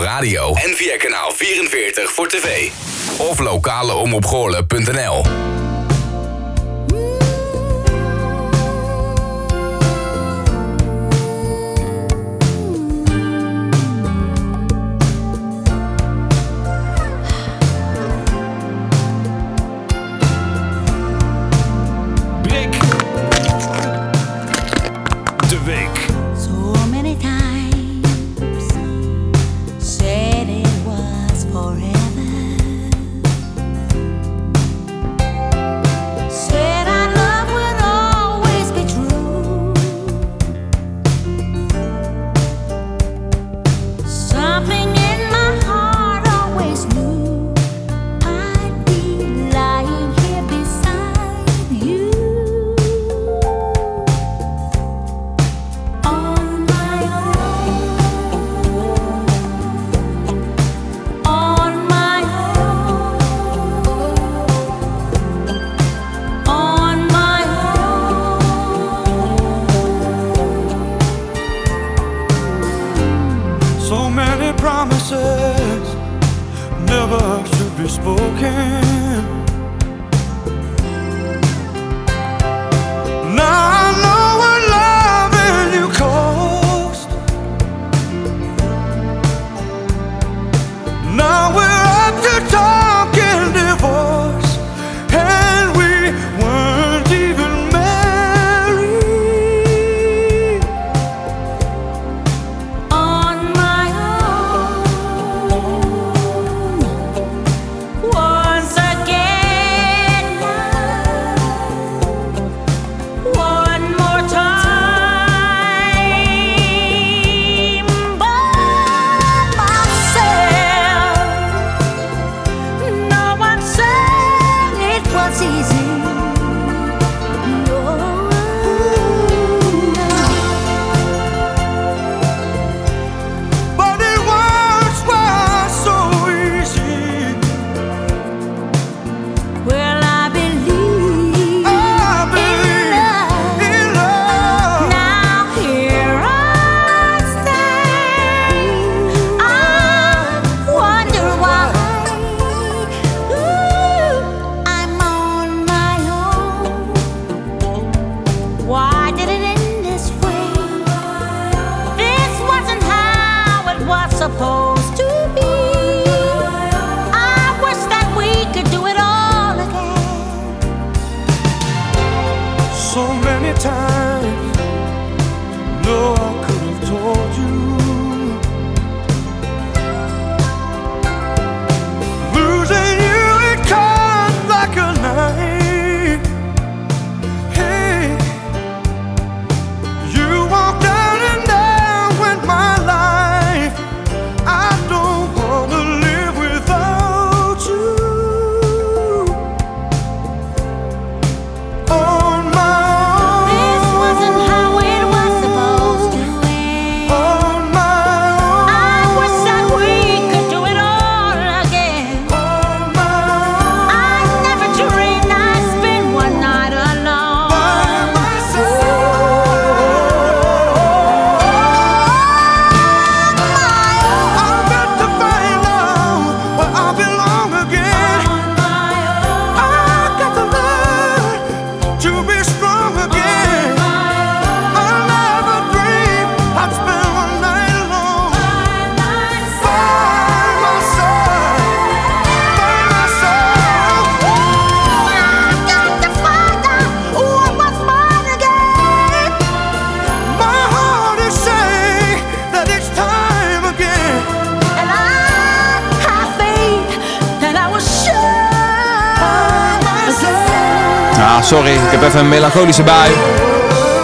bui.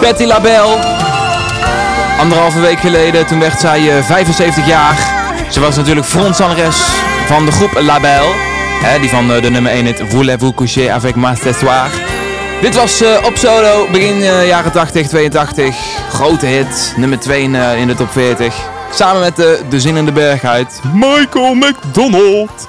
Patti LaBelle. Anderhalve week geleden, toen werd zij eh, 75 jaar. Ze was natuurlijk frontzangeres van de groep LaBelle. Hè, die van eh, de nummer 1 hit Voulez-vous coucher avec ma ce soir. Dit was eh, op solo, begin eh, jaren 80, 82. Grote hit, nummer 2 in, eh, de top 40. Samen met de De uit Michael McDonald.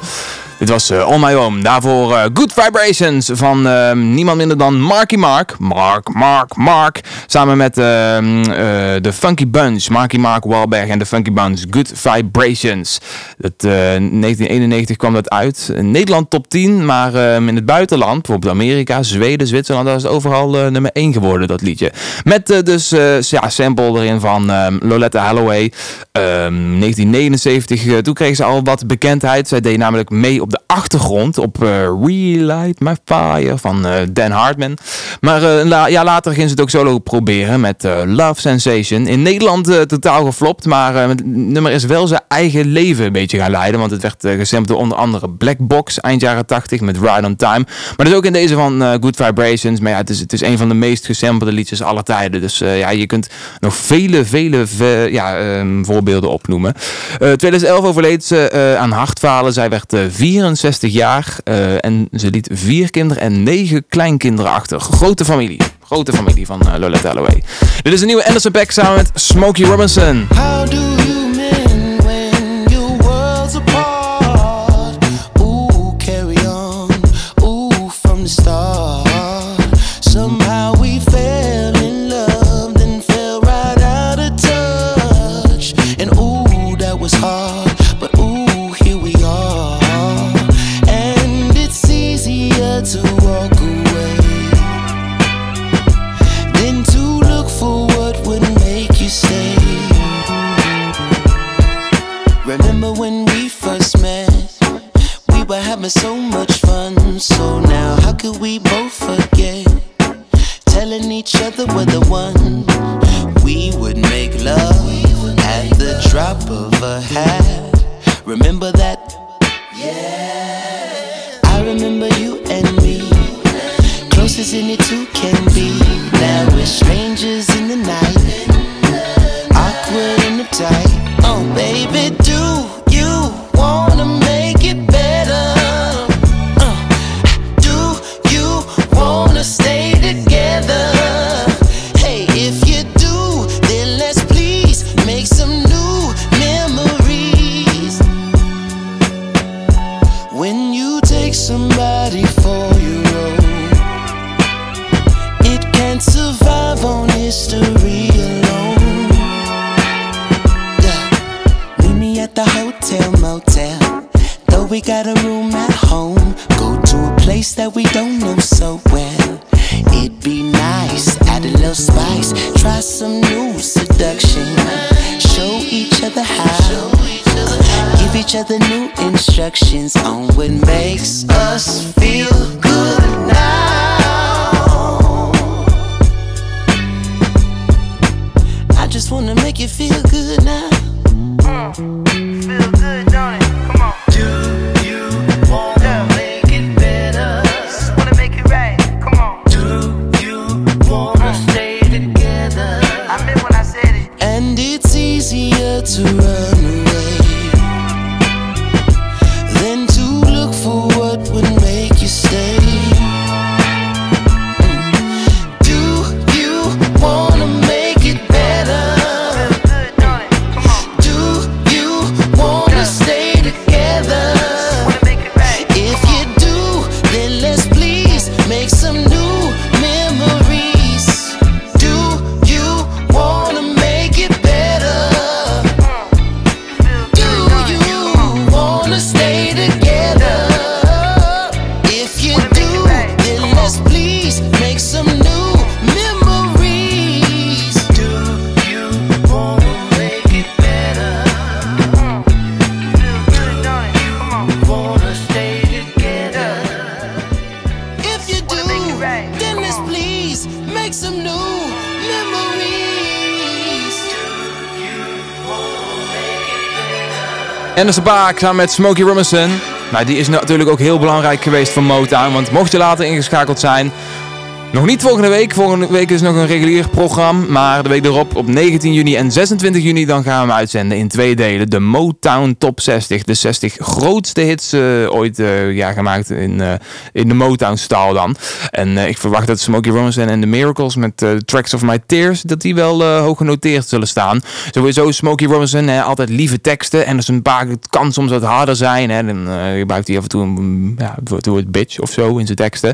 Dit was eh, On My Own. Daarvoor eh, Good Vibrations van eh, niemand minder dan Marky Mark. Mark, Mark, Mark. Samen met eh, eh, de Funky Bunch. Marky Mark Wahlberg en de Funky Bunch. Good Vibrations. Dat, eh, 1991 kwam dat uit. Nederland top 10, maar eh, in het buitenland, bijvoorbeeld Amerika, Zweden, Zwitserland, daar is overal nummer 1 geworden, dat liedje. Met dus ja, sample erin van ehm, Loletta Holloway. Ehm, 1979, eh, toen kreeg ze al wat bekendheid. Zij deed namelijk mee op de achtergrond op eh, Relight My Fire van eh, Dan Hartman. Maar een la- ja, later ging ze het ook solo proberen met Love Sensation. In Nederland totaal geflopt, maar het nummer is wel zijn eigen leven een beetje gaan leiden. Want het werd uh, gesampled door onder andere Black Box eind jaren 80 met Ride on Time. Maar dus ook in deze van Good Vibrations. Maar ja, het is, het is een van de meest gesampelde liedjes aller tijden. Dus ja, je kunt nog vele, vele ve- ja, ehm, voorbeelden opnoemen. Eh 2011 overleed ze eh, aan hartfalen. Zij werd eh, 64 jaar eh, en ze liet vier kinderen en negen kleinkinderen achter. Grote familie. Grote familie van Loletta Holloway. Dit is een nieuwe Anderson Paak samen met Smokey Robinson. Having so much fun. So now, how could we both forget? Telling each other we're the one. We would make love at the drop of a hat. Remember that? Yeah. I remember you and me. Closest any two can be. Now we're strangers in the night. Awkward in the tight. Oh, baby, do we don't know so well. It'd be nice, add a little spice, try some new seduction. Show each other how. Give each other new instructions on what makes us feel good now. I just wanna make you feel good now. Mm, feel good, to run Anderson Paak samen met Smokey Robinson. Nou, die is natuurlijk ook heel belangrijk geweest voor Motown. Want mocht je later ingeschakeld zijn, Nog niet volgende week. Volgende week is nog een regulier programma. Maar de week erop, op 19 juni en 26 juni, dan gaan we hem uitzenden in twee delen. De Motown Top 60. De 60 grootste hits eh, ooit eh, ja, gemaakt in, eh, in de Motown-staal dan. En ik verwacht dat Smokey Robinson en The Miracles met Tracks of My Tears, dat die wel hoog genoteerd zullen staan. Sowieso Smokey Robinson, hè, altijd lieve teksten. En is een paar, het kan soms wat harder zijn. Hè. Dan gebruikt hij af en toe een ja, het bitch of zo in zijn teksten.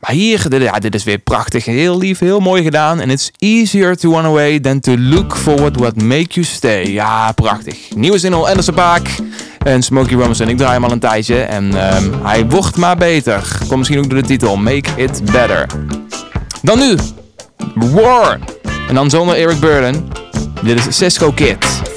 Maar hier, ja, dit is weer prachtig. Heel lief, heel mooi gedaan. En it's easier to run away than to look forward what make you stay. Ja, prachtig. Nieuwe single Anderson Paak en Smokey Robinson. Ik draai hem al een tijdje. En ehm, hij wordt maar beter. Komt misschien ook door de titel. Make it better. Dan nu. War. En dan zonder Eric Burden. Dit is Cisco Kid.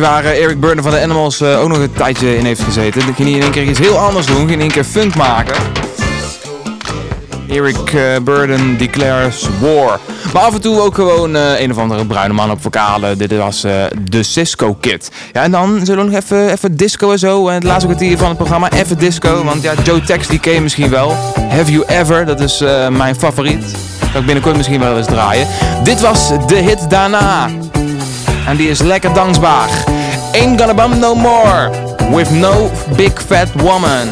Waar eh, Eric Burden van de Animals eh, ook nog een tijdje in heeft gezeten. Dan ging hij in één keer iets heel anders doen. In één keer funk maken. Eric eh, Burden declares war. Maar af en toe ook gewoon een of andere bruine man op vocalen. Dit was de Cisco Kid. Ja, en dan zullen we nog even, even disco en zo. En het laatste kwartier van het programma even disco. Want ja, Joe Tex die ken je misschien wel. Have You Ever, dat is mijn favoriet. Kan ik binnenkort misschien wel eens draaien. Dit was de hit daarna. En die is lekker dansbaar. Ain't gonna bump no more. With no big fat woman.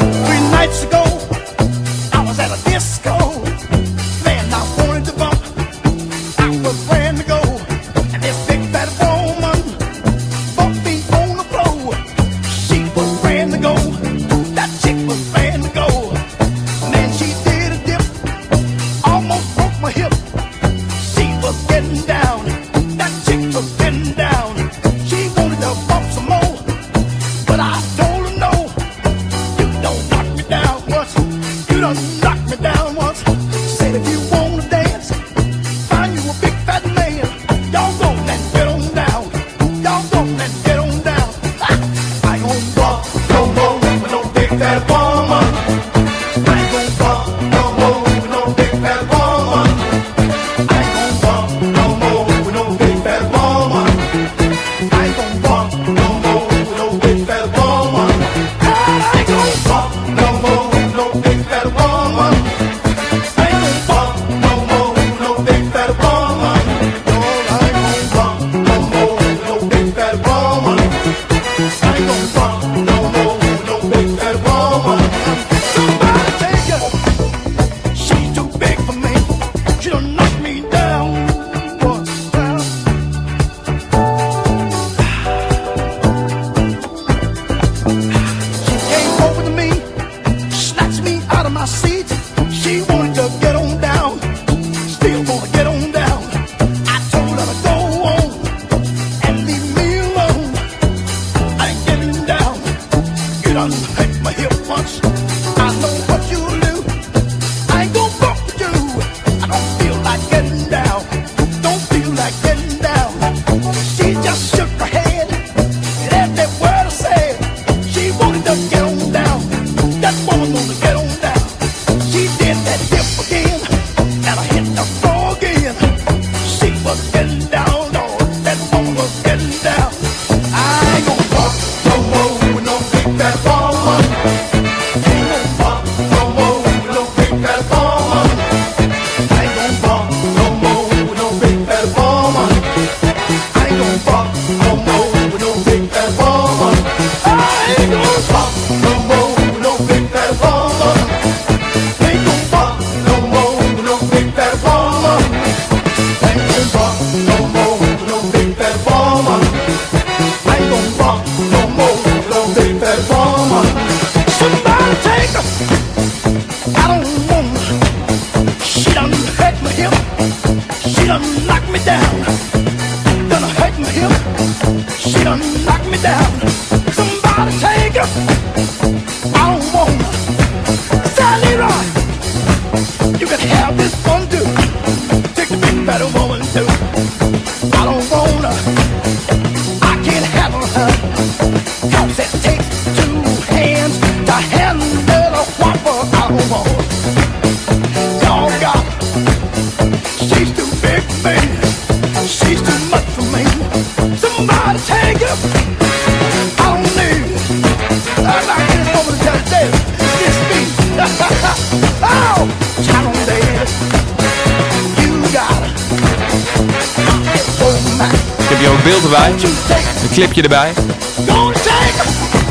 muziekje erbij.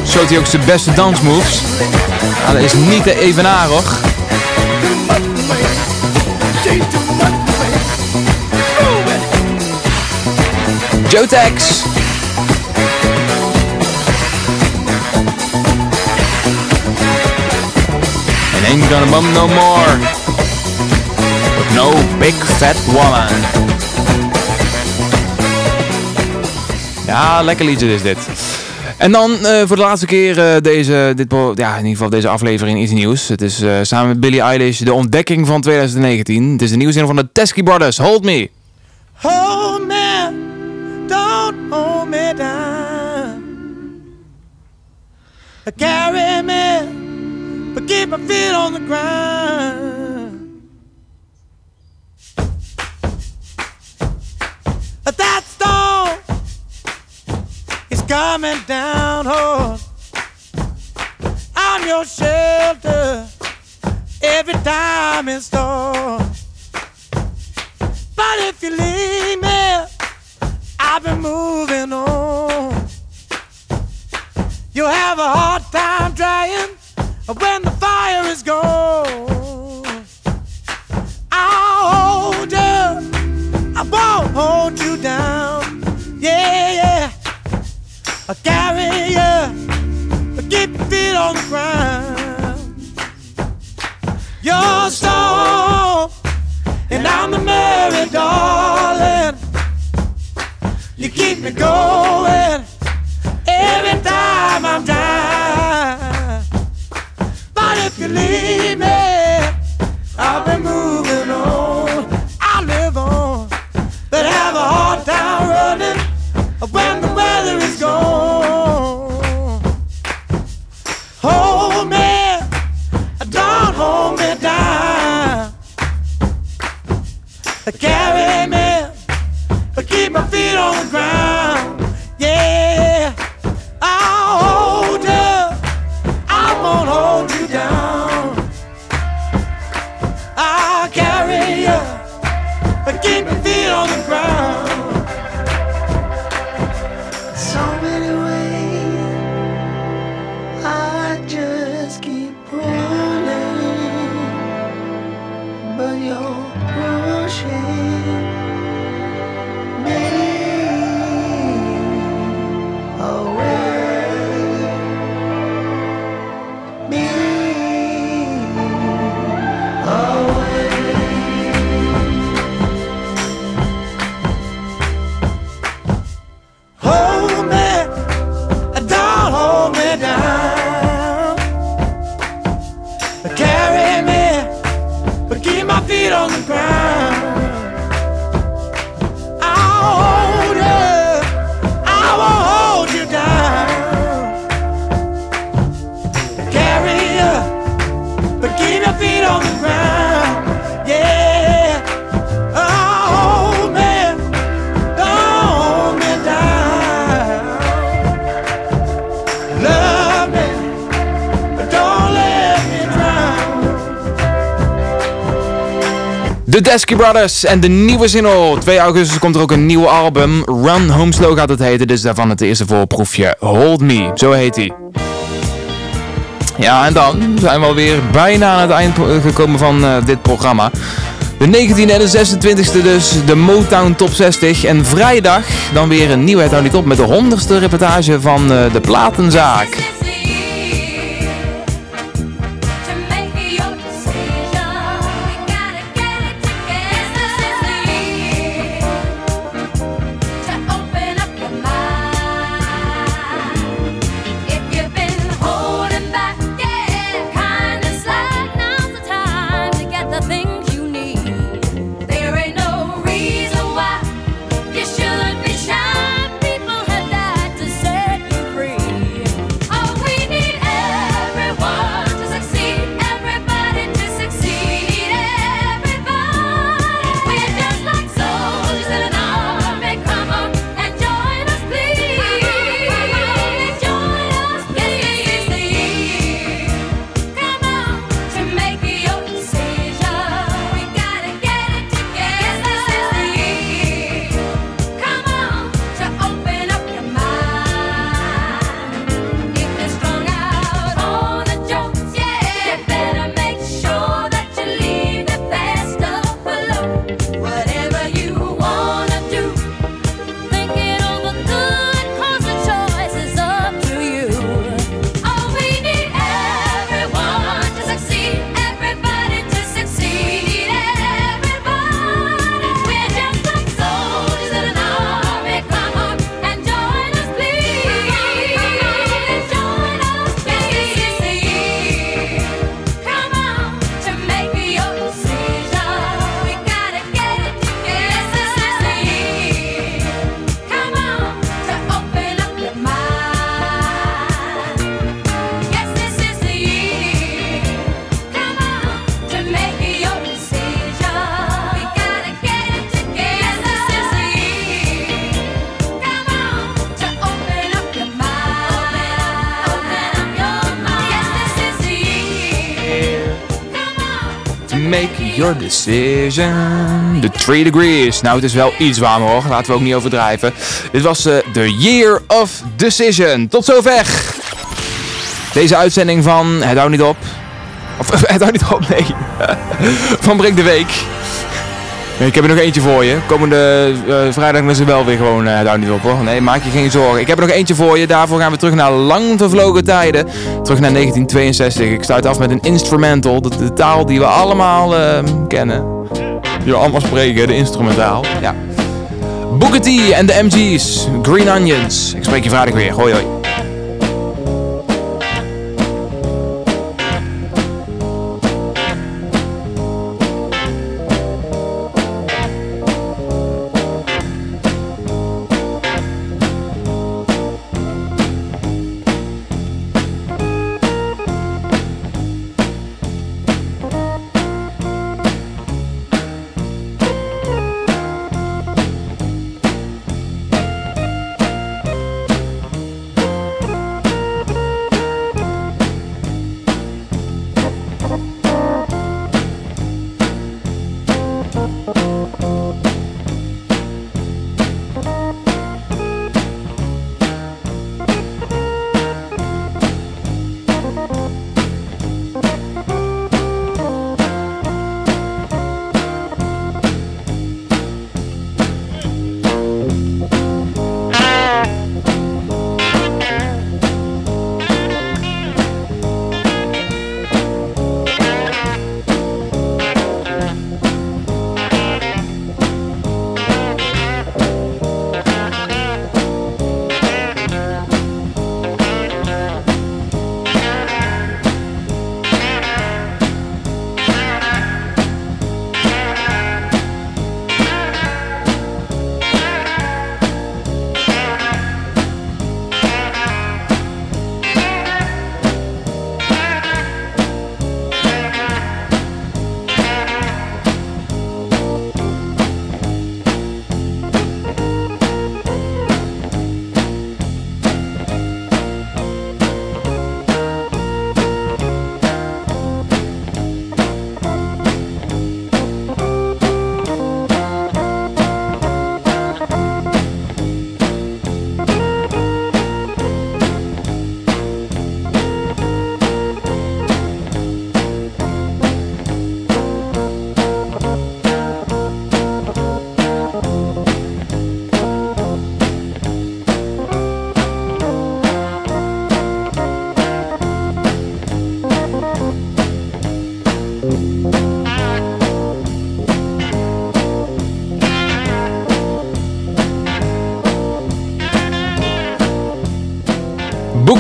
Showt hij ook zijn beste dansmoves. Nou, dat is niet te evenarig. Jotex. And ain't gonna bum no more. With no big fat woman. Ja, lekker liedje is dit. En dan eh, voor de laatste keer eh, deze, dit, ja, in ieder geval deze aflevering iets nieuws. Het is eh, samen met Billie Eilish de ontdekking van 2019. Het is de nieuwszin van de Teskey Brothers. Hold me! De Desky Brothers en de nieuwe single. 2 augustus komt er ook een nieuw album. Run Home Slow gaat het heten. Dus daarvan het eerste voorproefje. Hold Me. Zo heet hij. Ja, en dan zijn we alweer bijna aan het eind gekomen van eh, dit programma. De 19e en de 26e dus, de Motown Top 60. En vrijdag dan weer een nieuwe Het Houdt Niet Op met de 100ste reportage van eh, de Platenzaak. Your decision. The 3 degrees. Nou, het is wel iets warmer hoor. Laten we ook niet overdrijven. Dit was eh, The Year of Decision. Tot zover. Deze uitzending van Het houdt niet op. Of Het houdt niet op, nee. van Breek de Week. Ik heb er nog eentje voor je. Komende eh, vrijdag is er wel weer gewoon Het houdt niet op hoor. Nee, maak je geen zorgen. Ik heb er nog eentje voor je. Daarvoor gaan we terug naar lang vervlogen tijden. Terug naar 1962. Ik sluit af met een instrumental. De, de taal die we allemaal eh, kennen. Die we allemaal spreken, de instrumentaal. Ja. Booker T en de MG's. Green Onions. Ik spreek je vrijdag weer. Hoi hoi.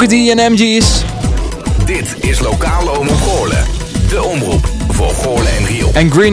Marty en MG's. Dit is lokale omroep Goorlen. De omroep voor Goorlen en Riel. En Green